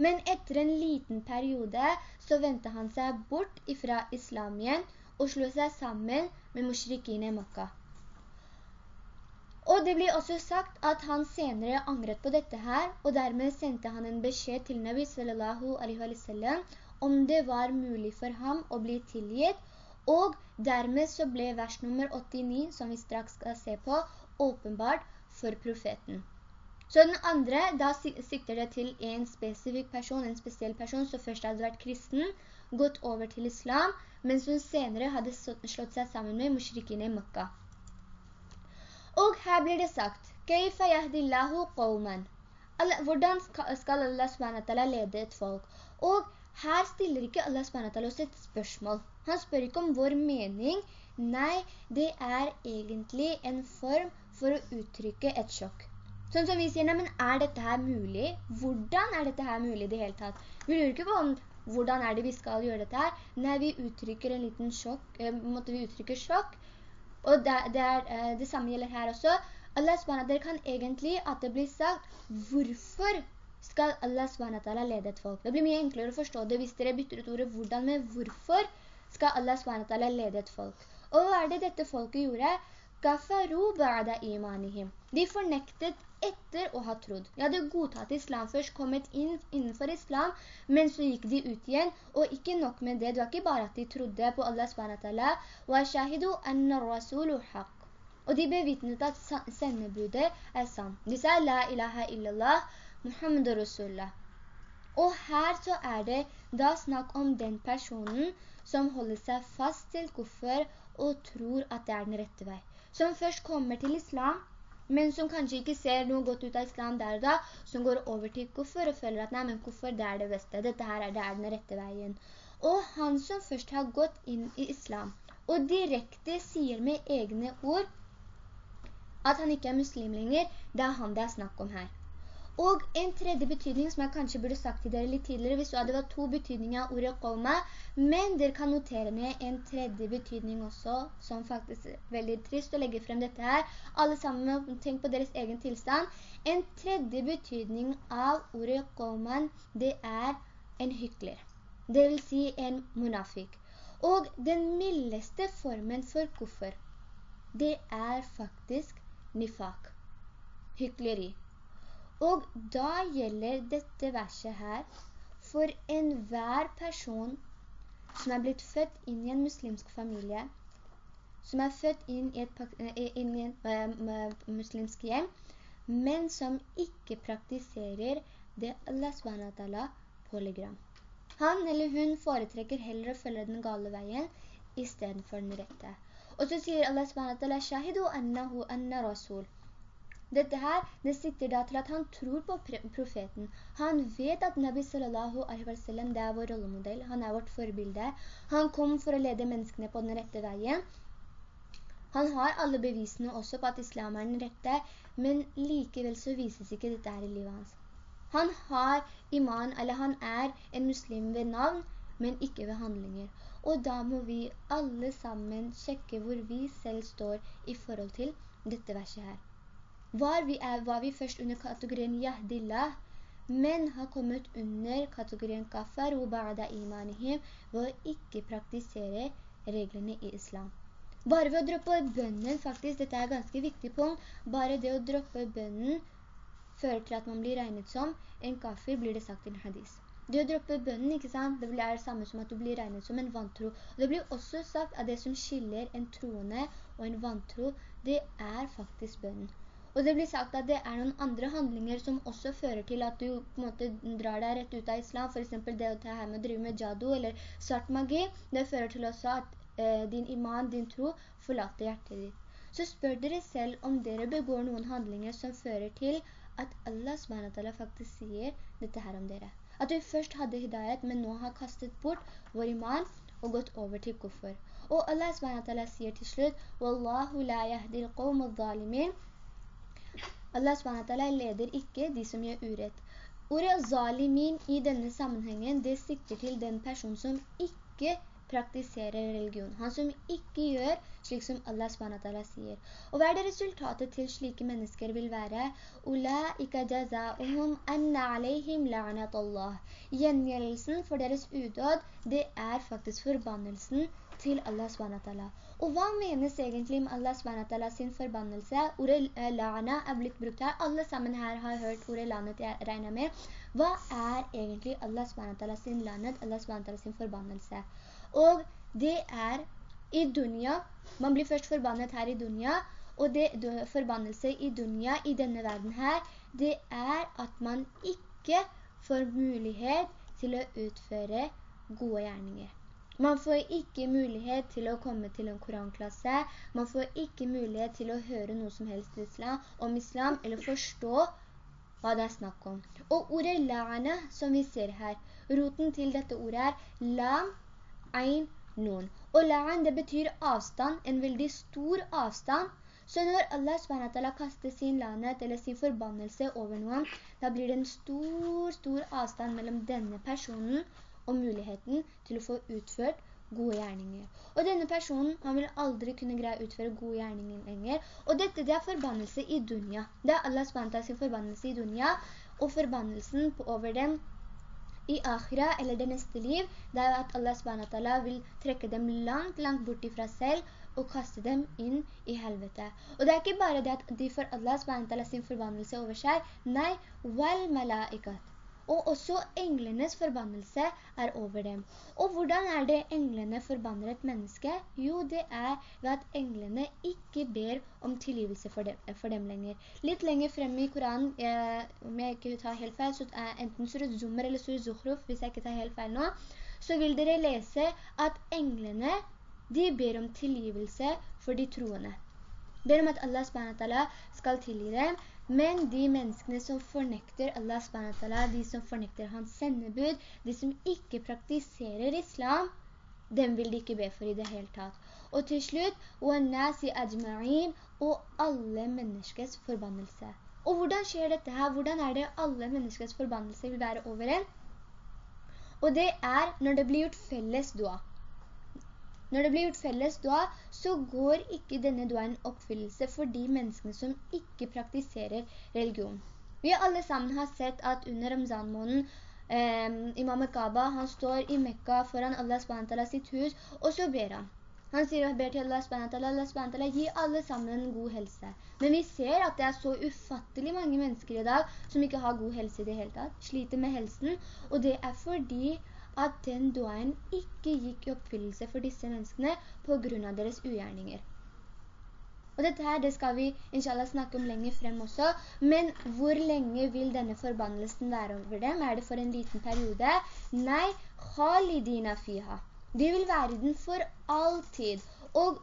Men etter en liten periode så ventet han seg bort ifra islam igjen og slo seg sammen med mushrikine i Makka. Og det blir også sagt at han senere angret på dette her, og dermed sendte han en beskjed til Nabi sallallahu alaihi wa sallam om det var mulig for ham å bli tilgitt, og dermed så ble vers nummer 89, som vi straks skal se på, åpenbart for profeten. Så den andre, da sikter det til en spesifikk person, en spesiell person som først hadde vært kristen, gått over til islam, men som senere hadde slått seg sammen med mushrikene i Mekka. Og her blir det sagt. Hvordan skal Allah SWT lede et folk? Og her stiller ikke Allah SWT oss et spørsmål. Han spør ikke om vår mening. Nei, det er egentlig en form for å uttrykke et sjokk. Sånn som vi sier, nei, men er dette her mulig? Hvordan er dette her mulig i det hele tatt? Vi lurer ikke på om hvordan er det vi skal gjøre dette her? Nei, vi uttrykker en liten sjokk, eh, måtte vi uttrykke sjokk. Og det, det, er, eh, det samme gjelder her også. Allah SWT kan egentlig at det blir sagt, hvorfor skal Allah SWT lede et folk? Det blir mye enklere å forstå det hvis dere bytter ut ordet hvordan med hvorfor skal Allah SWT lede et folk. Og hva er det dette folket gjorde? Kafaru ba'da imanihim. De fornektet etter å ha trodd. De hadde godtatt islam først, kommet inn innenfor islam, men så gikk de ut igjen, og ikke nok med det. Det var ikke bare at de trodde på Allah SWT, wa. Og de bevitnet at sendebudet er sant. De sa la ilaha illallah, Muhammad Rasulullah. Og her så er det da snakk om den personen som holder seg fast til kuffer og tror at det er den rette vei. Som først kommer til islam, men som kanskje ikke ser noe godt ut av islam der og da, som går over til koffer og føler at nei, men koffer, det er det beste, dette her er, det er den rette veien. Og han som først har gått inn i islam, og direkte sier med egne ord at han ikke er muslim lenger, det er han det er snakk om her. Og en tredje betydning som jeg kanskje burde sagt til dere litt tidligere, hvis det var to betydninger av ordet qawma, men dere kan notere ned en tredje betydning også, som faktisk er veldig trist å legge frem dette her. Alle sammen, tenk på deres egen tilstand. En tredje betydning av ordet qawman, det er en hykler. Det vil si en munafik. Og den mildeste formen for kuffer, det er faktisk nifak, hykleri. Og da gjelder dette verset her for enhver person som er blitt født inn i en muslimsk familie, som er født inn i et, inn i et uh, muslimsk hjem, men som ikke praktiserer det Allah SWT pålegger ham. Han eller hun foretrekker heller å følge den gale veien i stedet for den rette. Og så sier Allah SWT, «Shahidu annahu anna rasul». Dette her, det sitter da til at han tror på profeten. Han vet at Nabi sallallahu alaihi wa sallam, det er vår rollemodell. Han er vårt forbilde. Han kom for å lede menneskene på den rette veien. Han har alle bevisene også på at islam er den rette, men likevel så vises ikke dette her i livet hans. Han har iman, eller han er en muslim ved navn, men ikke ved handlinger. Og da må vi alle sammen sjekke hvor vi selv står i forhold til dette verset her var vi, er, var vi først under kategorien Yahdillah, men har kommet under kategorien kafir og ba'da imanihim ved å ikke praktisere reglene i islam. Bare ved å droppe bønnen, faktisk, dette er et ganske viktig punkt, bare det å droppe bønnen fører til at man blir regnet som en kafir, blir det sagt i en hadis. Det å droppe bønnen, ikke sant? Det er det samme som at du blir regnet som en vantro. Og det blir også sagt at det som skiller en troende og en vantro, det er faktisk bønnen. Og det blir sagt at det er noen andre handlinger som også fører til at du på en måte drar deg rett ut av islam. For eksempel det å ta her med å drive med jadu eller svart magi. Det fører til også at eh, din iman, din tro, forlater hjertet ditt. Så spør dere selv om dere begår noen handlinger som fører til at Allah SWT faktisk sier dette her om dere. At vi først hadde hidayat, men nå har kastet bort vår iman og gått over til kuffer. Og Allah SWT sier til slutt, «Wallahu la yahdil qawm al-zalimin», Allah SWT leder ikke de som gjør urett. Ordet zalimin i denne sammenhengen, det sikter til den person som ikke praktiserer religion. Han som ikke gjør slik som Allah SWT sier. Og hva er det resultatet til slike mennesker vil være? «Ulaika jaza'uhum anna alayhim la'nat Allah». Gjengjeldelsen for deres udåd, det er faktisk forbannelsen til Allah SWT. Og hva menes egentlig med Allah SWT sin forbannelse? Ordet eh, lana er blitt brukt her. Alle sammen her har hørt ordet lanet jeg regner med. Hva er egentlig Allah SWT sin lanet, Allah SWT sin forbannelse? Og det er i dunya, man blir først forbannet her i dunya, og det, forbannelse i dunya, i denne verden her, det er at man ikke får mulighet til å utføre gode gjerninger. Man får ikke mulighet til å komme til en koranklasse. Man får ikke mulighet til å høre noe som helst islam, om islam, eller forstå hva det er snakk om. Og ordet la'ane som vi ser her, roten til dette ordet er lam, ein, noen. Og la'an, det betyr avstand, en veldig stor avstand. Så når Allah SWT kaster sin lanet eller sin forbannelse over noen, da blir det en stor, stor avstand mellom denne personen og muligheten til å få utført gode gjerninger. Og denne personen, han vil aldri kunne greie å utføre gode gjerninger lenger. Og dette, det er forbannelse i dunya. Det er Allahs SWT sin forbannelse i dunya, og forbannelsen over den i akhira, eller det neste liv, det er at Allah SWT vil trekke dem langt, langt bort fra selv, og kaste dem inn i helvete. Og det er ikke bare det at de får Allah SWT sin forbannelse over seg, nei, wal malaikat. Og også englenes forbannelse er over dem. Og hvordan er det englene forbanner et menneske? Jo, det er ved at englene ikke ber om tilgivelse for dem, for dem lenger. Litt lenger fremme i Koranen, eh, om jeg ikke tar helt feil, så er enten Surat Zummer eller Surat Zukhruf, hvis jeg ikke tar helt feil nå, så vil dere lese at englene, de ber om tilgivelse for de troende ber om at Allah SWT skal tilgi dem, men de menneskene som fornekter Allah SWT, de som fornekter hans sendebud, de som ikke praktiserer islam, dem vil de ikke be for i det hele tatt. Og til slutt, og alle menneskers forbannelse. Og hvordan skjer dette her? Hvordan er det alle menneskers forbannelse vil være over en? Og det er når det blir gjort felles dua. Når det blir gjort felles dua, så går ikke denne duaen oppfyllelse for de menneskene som ikke praktiserer religion. Vi alle sammen har sett at under Ramzan-måneden, eh, Imam Kaaba, han står i Mekka foran Allah SWT sitt hus, og så ber han. Han sier og ber til Allah SWT, Allah SWT, gi alle sammen en god helse. Men vi ser at det er så ufattelig mange mennesker i dag som ikke har god helse i det hele tatt, sliter med helsen, og det er fordi at den duaen ikke gikk i oppfyllelse for disse menneskene på grunn av deres ugjerninger. Og dette her, det skal vi inshallah snakke om lenger frem også, men hvor lenge vil denne forbannelsen være over dem? Er det for en liten periode? Nei, khalidina fiha. De vil være den for alltid. Og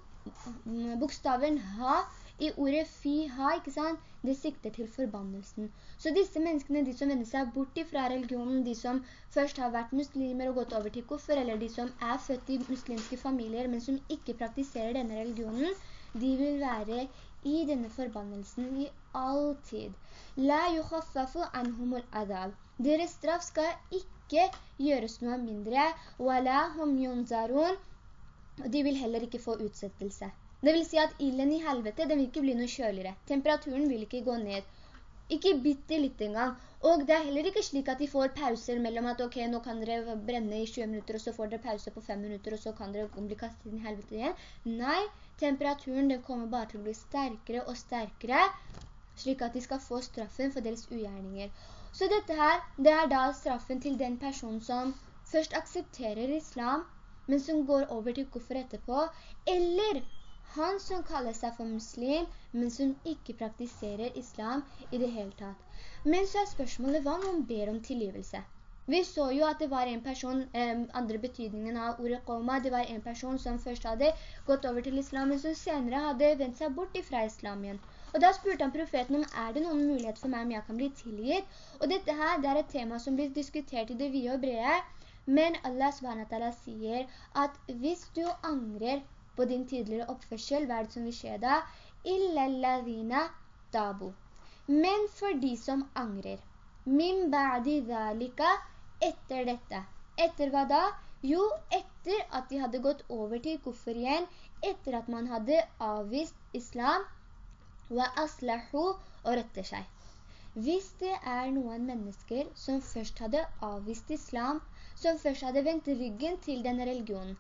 bokstaven ha i ordet fiha, ikke sant? Det sikter til forbannelsen. Så disse menneskene, de som vender seg bort fra religionen, de som først har vært muslimer og gått over til koffer, eller de som er født i muslimske familier, men som ikke praktiserer denne religionen, de vil være i denne forbannelsen i all tid. La yukhaffafu anhumul adab. Deres straff skal ikke gjøres noe mindre. Wala hum yunzarun. De vil heller ikke få utsettelse. Det vil si at illen i helvete, den vil ikke bli noe kjøligere. Temperaturen vil ikke gå ned. Ikke bitte litt engang. Og det er heller ikke slik at de får pauser mellom at ok, nå kan dere brenne i 20 minutter, og så får dere pause på 5 minutter, og så kan dere bli kastet inn i helvete igjen. Nei, temperaturen den kommer bare til å bli sterkere og sterkere, slik at de skal få straffen for deres ugjerninger. Så dette her, det er da straffen til den personen som først aksepterer islam, men som går over til koffer etterpå, eller han som kaller seg for muslim, men som ikke praktiserer islam i det hele tatt. Men så er spørsmålet hva noen ber om tilgivelse. Vi så jo at det var en person, eh, andre betydningen av ordet qoma, det var en person som først hadde gått over til islam, men som senere hadde vendt seg bort fra islam igjen. Og da spurte han profeten om er det noen mulighet for meg om jeg kan bli tilgitt? Og dette her, det er et tema som blir diskutert i det vide og brede, men Allah sier at hvis du angrer på din tidligere oppførsel, hva er det som vil skje da? Illa lavina tabu. Men for de som angrer, min ba'di dhalika, etter dette. Etter hva da? Jo, etter at de hadde gått over til kuffer igjen, etter at man hadde avvist islam, wa aslahu, og røtte seg. Hvis det er noen mennesker som først hadde avvist islam, som først hadde vendt ryggen til denne religionen,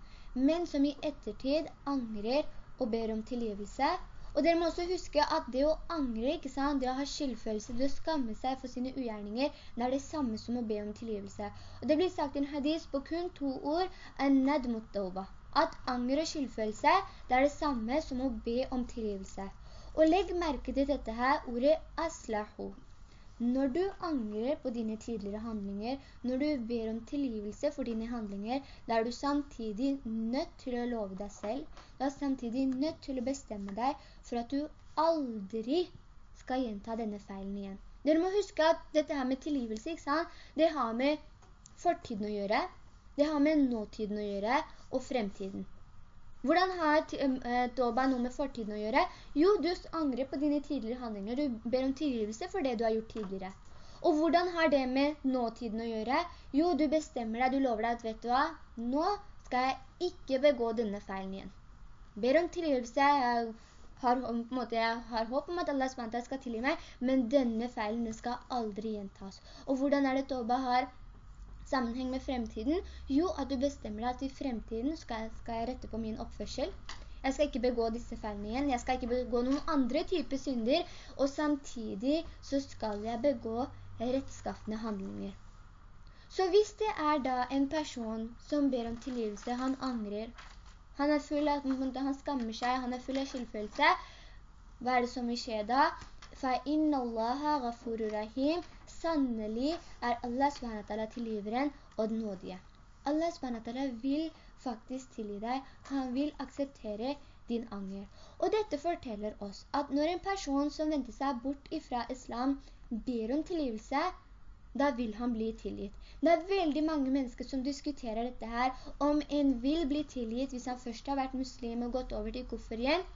men som i ettertid angrer og ber om tilgivelse. Og dere må også huske at det å angre, ikke sant, det å ha skyldfølelse, det å skamme seg for sine ugjerninger, det er det samme som å be om tilgivelse. Og det blir sagt i en hadis på kun to ord, «Annad mot At anger og skyldfølelse, det er det samme som å be om tilgivelse. Og legg merke til dette her, ordet «aslahu». Når du angrer på dine tidligere handlinger, når du ber om tilgivelse for dine handlinger, da er du samtidig nødt til å love deg selv. Du er samtidig nødt til å bestemme deg for at du aldri skal gjenta denne feilen igjen. Dere må huske at dette her med tilgivelse, ikke sant? Det har med fortiden å gjøre, det har med nåtiden å gjøre, og fremtiden. Hvordan har Toba eh, noe med fortiden å gjøre? Jo, du angrer på dine tidligere handlinger. Du ber om tilgivelse for det du har gjort tidligere. Og hvordan har det med nåtiden å gjøre? Jo, du bestemmer deg, du lover deg at, vet du hva, nå skal jeg ikke begå denne feilen igjen. Ber om tilgivelse, jeg har, måte, jeg har håp om at Allah skal tilgi meg, men denne feilen skal aldri gjentas. Og hvordan er det Toba har sammenheng med fremtiden? Jo, at du bestemmer deg at i fremtiden skal jeg, skal jeg rette på min oppførsel. Jeg skal ikke begå disse feilene igjen. Jeg skal ikke begå noen andre typer synder. Og samtidig så skal jeg begå rettskaffende handlinger. Så hvis det er da en person som ber om tilgivelse, han angrer, han, er full av, han skammer seg, han er full av skyldfølelse, hva er det som vil skje da? فَإِنَّ اللَّهَ غَفُورُ رَحِيمٌ Sannelig er Allah SWT tilgiveren og den nådige. Allah SWT vil faktisk tilgi deg. Han vil akseptere din anger. Og dette forteller oss at når en person som venter seg bort ifra islam ber om tilgivelse, da vil han bli tilgitt. Det er veldig mange mennesker som diskuterer dette her, om en vil bli tilgitt hvis han først har vært muslim og gått over til kuffer igjen,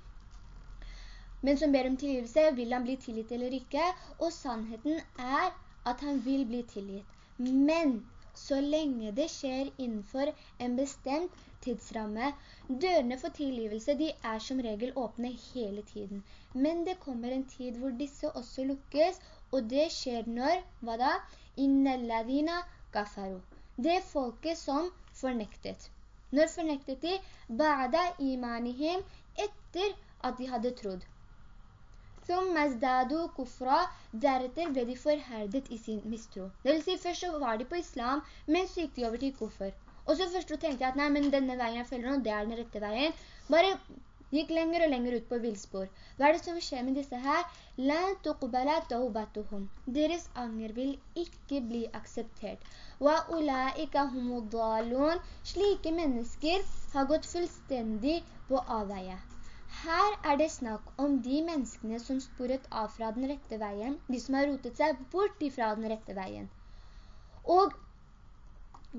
men som ber om tilgivelse, vil han bli tilgitt eller ikke? Og sannheten er at han vil bli tilgitt. Men så lenge det skjer innenfor en bestemt tidsramme, dørene for tilgivelse, de er som regel åpne hele tiden. Men det kommer en tid hvor disse også lukkes, og det skjer når, hva da? Innelladina gafaru. Det er folket som fornektet. Når fornektet de? Ba'da imanihim, etter at de hadde trodd. Deretter ble de forherdet i sin mistro. Det vil si, først var de på islam, men så gikk de over til kuffer. Og så først tenkte jeg at nei, men denne veien jeg følger nå, det er den rette veien. Bare gikk lenger og lenger ut på vilspor. Hva er det som skjer med disse her? Deres anger vil ikke bli akseptert. Slike mennesker har gått fullstendig på avveie. Her er det snakk om de menneskene som sporet av fra den rette veien, de som har rotet seg bort ifra den rette veien. Og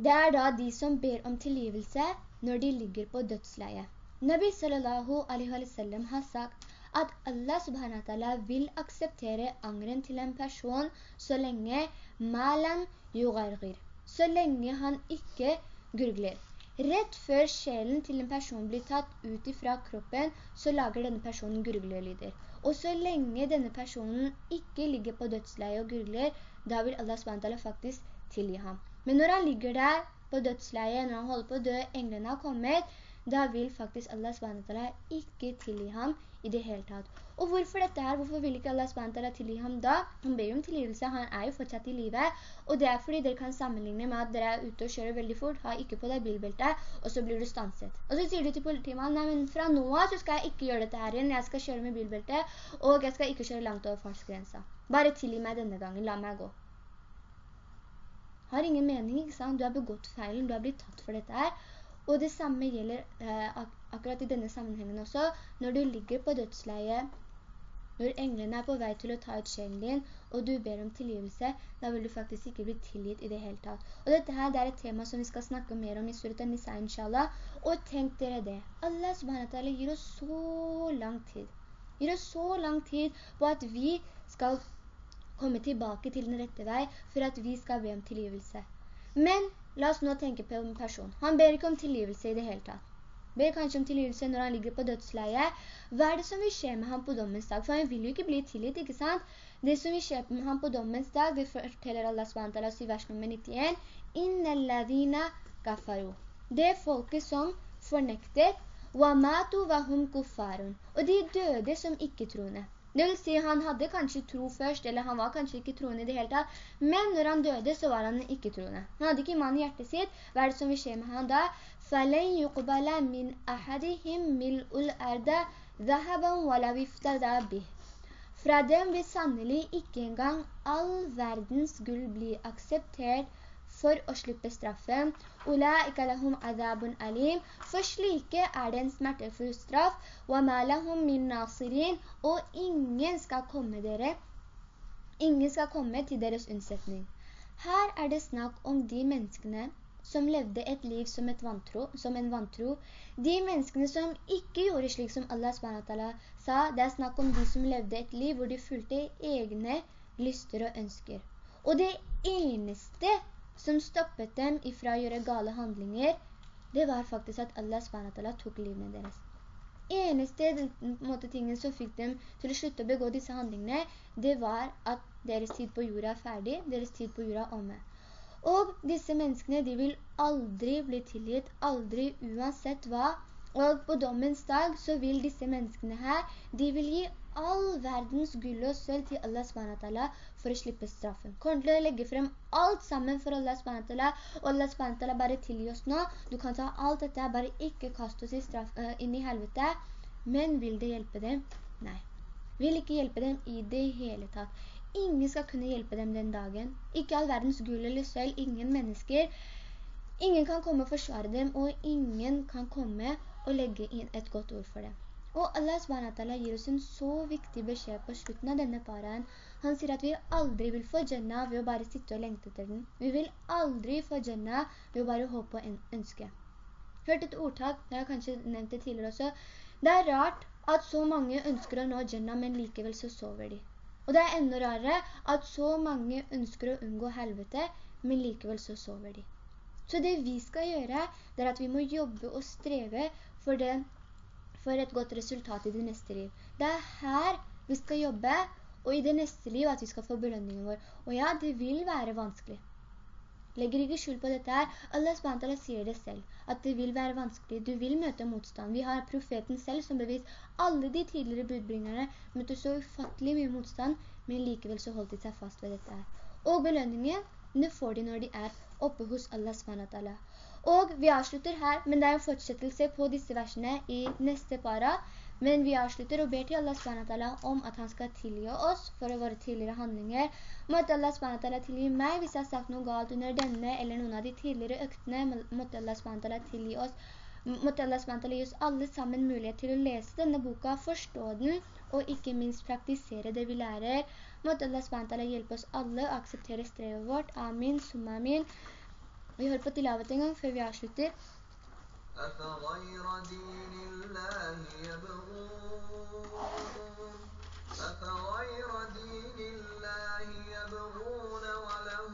det er da de som ber om tilgivelse når de ligger på dødsleie. Nabi sallallahu alaihi wa sallam har sagt at Allah subhanahu wa ta'ala vil akseptere angren til en person så lenge malan yugargir, så lenge han ikke gurgler. Rett før sjelen til en person blir tatt ut fra kroppen, så lager denne personen gurglelyder. Og så lenge denne personen ikke ligger på dødsleie og gurgler, da vil Allah SWT faktisk tilgi ham. Men når han ligger der på dødsleie, når han holder på å dø, englene har kommet, da vil faktisk Allah SWT ikke tilgi ham i det hele tatt. Og hvorfor dette her? Hvorfor vil ikke Allah SWT tilgi ham da? Han ber jo om tilgivelse, han er jo fortsatt i livet. Og det er fordi dere kan sammenligne med at dere er ute og kjører veldig fort, har ikke på deg bilbeltet, og så blir du stanset. Og så sier du til politimannen, nei, men fra nå av så skal jeg ikke gjøre dette her igjen. Jeg skal kjøre med bilbelte, og jeg skal ikke kjøre langt over fartsgrensa. Bare tilgi meg denne gangen, la meg gå. Har ingen mening, ikke sant? Du har begått feilen, du har blitt tatt for dette her. Og det samme gjelder eh, ak akkurat i denne sammenhengen også, når du ligger på dødsleie, når englene er på vei til å ta ut sjelen din, og du ber om tilgivelse, da vil du faktisk ikke bli tilgitt i det hele tatt. Og dette her, det er et tema som vi skal snakke mer om i Surat al-Nisa, inshallah. Og tenk dere det, Allah subhanahu gir oss så lang tid, gir oss så lang tid på at vi skal komme tilbake til den rette vei, for at vi skal be om tilgivelse. Men La oss nå tenke på en person. Han ber ikke om tilgivelse i det hele tatt. Ber kanskje om tilgivelse når han ligger på dødsleie. Hva er det som vil skje med ham på dommens dag? For han vil jo ikke bli tilgitt, ikke sant? Det som vil skje med ham på dommens dag, det forteller Allah SWT i vers nummer 91. Inna alladina gafaru. Det er folket som fornekter. Wa matu wa hum kufarun. Og de døde som ikke troende. Det vil si, han hadde kanskje tro først, eller han var kanskje ikke troende i det hele tatt, men når han døde, så var han ikke troende. Han hadde ikke mann i hjertet sitt. Hva er det som vil skje med han da? فَلَنْ يُقْبَلَ مِنْ أَحَدِهِمْ مِلْءُ الْأَرْدَ ذَهَبًا وَلَوْ اِفْتَدَى بِهِ Fra dem vil sannelig ikke engang all verdens gull bli akseptert for å slippe straffen. «Ulaika lahum adabun alim», for slike er det en smertefull straff. «Wama lahum min nasirin», og ingen skal komme dere, ingen skal komme til deres unnsetning. Her er det snakk om de menneskene som levde et liv som, et vantro, som en vantro. De menneskene som ikke gjorde slik som Allah sa, det er snakk om de som levde et liv hvor de fulgte egne lyster og ønsker. Og det eneste som stoppet dem ifra å gjøre gale handlinger, det var faktisk at Allah SWT tok livene deres. Eneste måte, tingen som fikk dem til å slutte å begå disse handlingene, det var at deres tid på jorda er ferdig, deres tid på jorda er omme. Og disse menneskene, de vil aldri bli tilgitt, aldri uansett hva. Og på dommens dag så vil disse menneskene her, de vil gi all verdens gull og sølv til Allah SWT for å slippe straffen. Kommer til å legge frem alt sammen for Allah SWT, og Allah SWT bare tilgi oss nå. Du kan ta alt dette, bare ikke kaste oss i straff, uh, inn i helvete. Men vil det hjelpe dem? Nei. Vil ikke hjelpe dem i det hele tatt. Ingen skal kunne hjelpe dem den dagen. Ikke all verdens gull eller sølv, ingen mennesker. Ingen kan komme og forsvare dem, og ingen kan komme og legge inn et godt ord for dem. Og Allah SWT gir oss en så viktig beskjed på slutten av denne paraen. Han sier at vi aldri vil få Jannah ved å bare sitte og lengte til den. Vi vil aldri få Jannah ved å bare håpe og ønske. Hørt et ordtak, jeg har kanskje nevnt det tidligere også. Det er rart at så mange ønsker å nå Jannah, men likevel så sover de. Og det er enda rarere at så mange ønsker å unngå helvete, men likevel så sover de. Så det vi skal gjøre, det er at vi må jobbe og streve for den for et godt resultat i det neste liv. Det er her vi skal jobbe, og i det neste liv at vi skal få belønningen vår. Og ja, det vil være vanskelig. Legger ikke skjul på dette her. Allah SWT sier det selv, at det vil være vanskelig. Du vil møte motstand. Vi har profeten selv som bevis. Alle de tidligere budbringerne møtte så ufattelig mye motstand, men likevel så holdt de seg fast ved dette her. Og belønningen, det får de når de er oppe hos Allah SWT. Og vi avslutter her, men det er en fortsettelse på disse versene i neste para. Men vi avslutter og ber til Allah SWT om at han skal tilgi oss for våre tidligere handlinger. Måtte Allah SWT tilgi meg hvis jeg har sagt noe galt under denne eller noen av de tidligere øktene. Måtte Allah SWT tilgi oss. Måtte Allah SWT gi oss alle sammen mulighet til å lese denne boka, forstå den, og ikke minst praktisere det vi lærer. Måtte Allah SWT hjelpe oss alle å akseptere strevet vårt. Amin, summa amin. Vi hører på tilavet en gang før vi avslutter. أفغير دين الله يبغون أفغير دين الله يبغون وله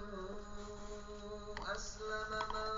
أسلم من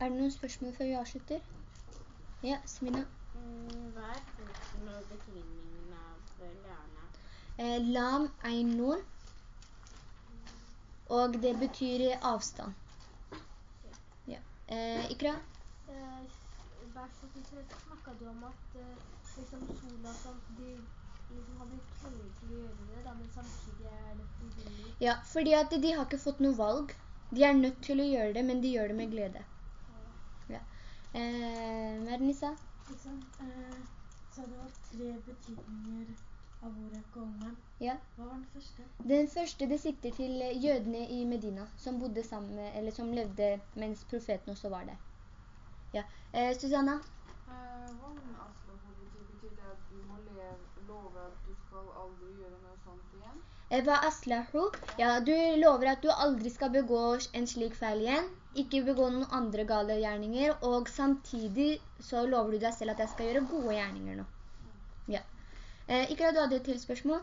er det noen spørsmål før vi avslutter? Ja, Smina. Mm, Hva er funksjonen og betydningen av lana? Eh, lam er noen, og det betyr avstand. Ja. Eh, Ikra? Vers 83 snakket du om at eh, liksom sola som de liksom har blitt tvunget til å gjøre det, da, men samtidig er det frivillig. Ja, fordi at de har ikke fått noe valg. De er nødt til å gjøre det, men de gjør det med glede. Eh, hva er det Nissa? Liksom, eh, så det var tre betydninger av ordet gåmen. Ja. Hva var den første? Den første det sikter til jødene i Medina, som bodde sammen eller som levde mens profeten også var der. Ja. Eh, Susanna? Hva med Aslahu betyr? Betyr det at du må leve, love at du skal aldri gjøre noe sånt igjen? Eh, aslahu? Ja, du lover at du aldri skal begå en slik feil igjen, ikke begå noen andre gale gjerninger, og samtidig så lover du deg selv at jeg skal gjøre gode gjerninger nå. Ja. Eh, Ikra, du hadde et til spørsmål?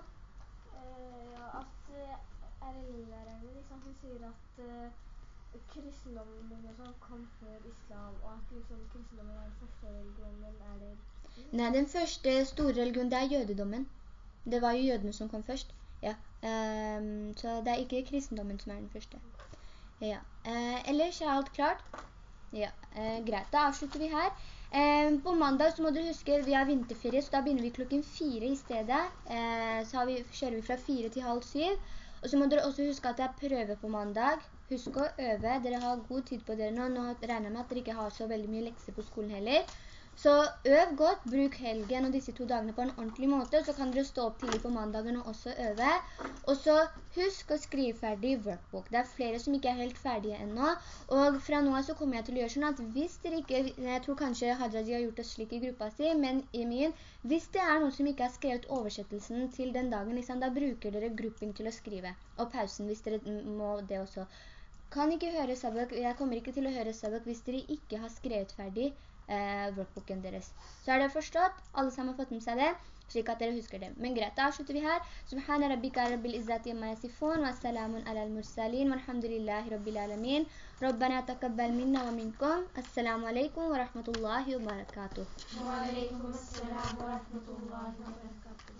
Eh, ja, at eh, RLI-lærerne liksom, sier at uh, kristendommen og sånn kom før islam, og at liksom kristendommen er den første religionen, er det? Nei, den første store religionen, det er jødedommen. Det var jo jødene som kom først. Ja. Um, så det er ikke kristendommen som er den første. Ja. Uh, ellers er alt klart? Ja, uh, greit. Da avslutter vi her. Eh, på mandag så må du huske, vi har vinterferie, så da begynner vi klokken fire i stedet. Eh, så vi, kjører vi fra fire til halv syv. Og så må dere også huske at det er prøve på mandag. Husk å øve. Dere har god tid på dere nå. Nå regner jeg med at dere ikke har så veldig mye lekser på skolen heller. Så øv godt, bruk helgen og disse to dagene på en ordentlig måte, så kan dere stå opp tidlig på mandagen og også øve. Og så husk å skrive ferdig workbook. Det er flere som ikke er helt ferdige ennå, og fra nå så kommer jeg til å gjøre sånn at hvis dere ikke, jeg tror kanskje Hadraji har gjort det slik i gruppa si, men i min, hvis det er noen som ikke har skrevet oversettelsen til den dagen, liksom, da bruker dere grupping til å skrive, og pausen hvis dere må det også. Kan ikke høre sabak, jeg kommer ikke til å høre sabak hvis dere ikke har skrevet ferdig eh, workbooken deres. Så er det forstått? Alle sammen har fått med seg det, slik at dere husker det. Men greit, da avslutter vi her. Subhana rabbika rabbil izzati amma yasifun, wa salamun ala al-mursalin, walhamdulillahi rabbil alamin. Rabbana taqabbal minna wa minkum. Assalamu alaikum wa rahmatullahi wa barakatuh. Wa alaikum assalam wa rahmatullahi wa barakatuh.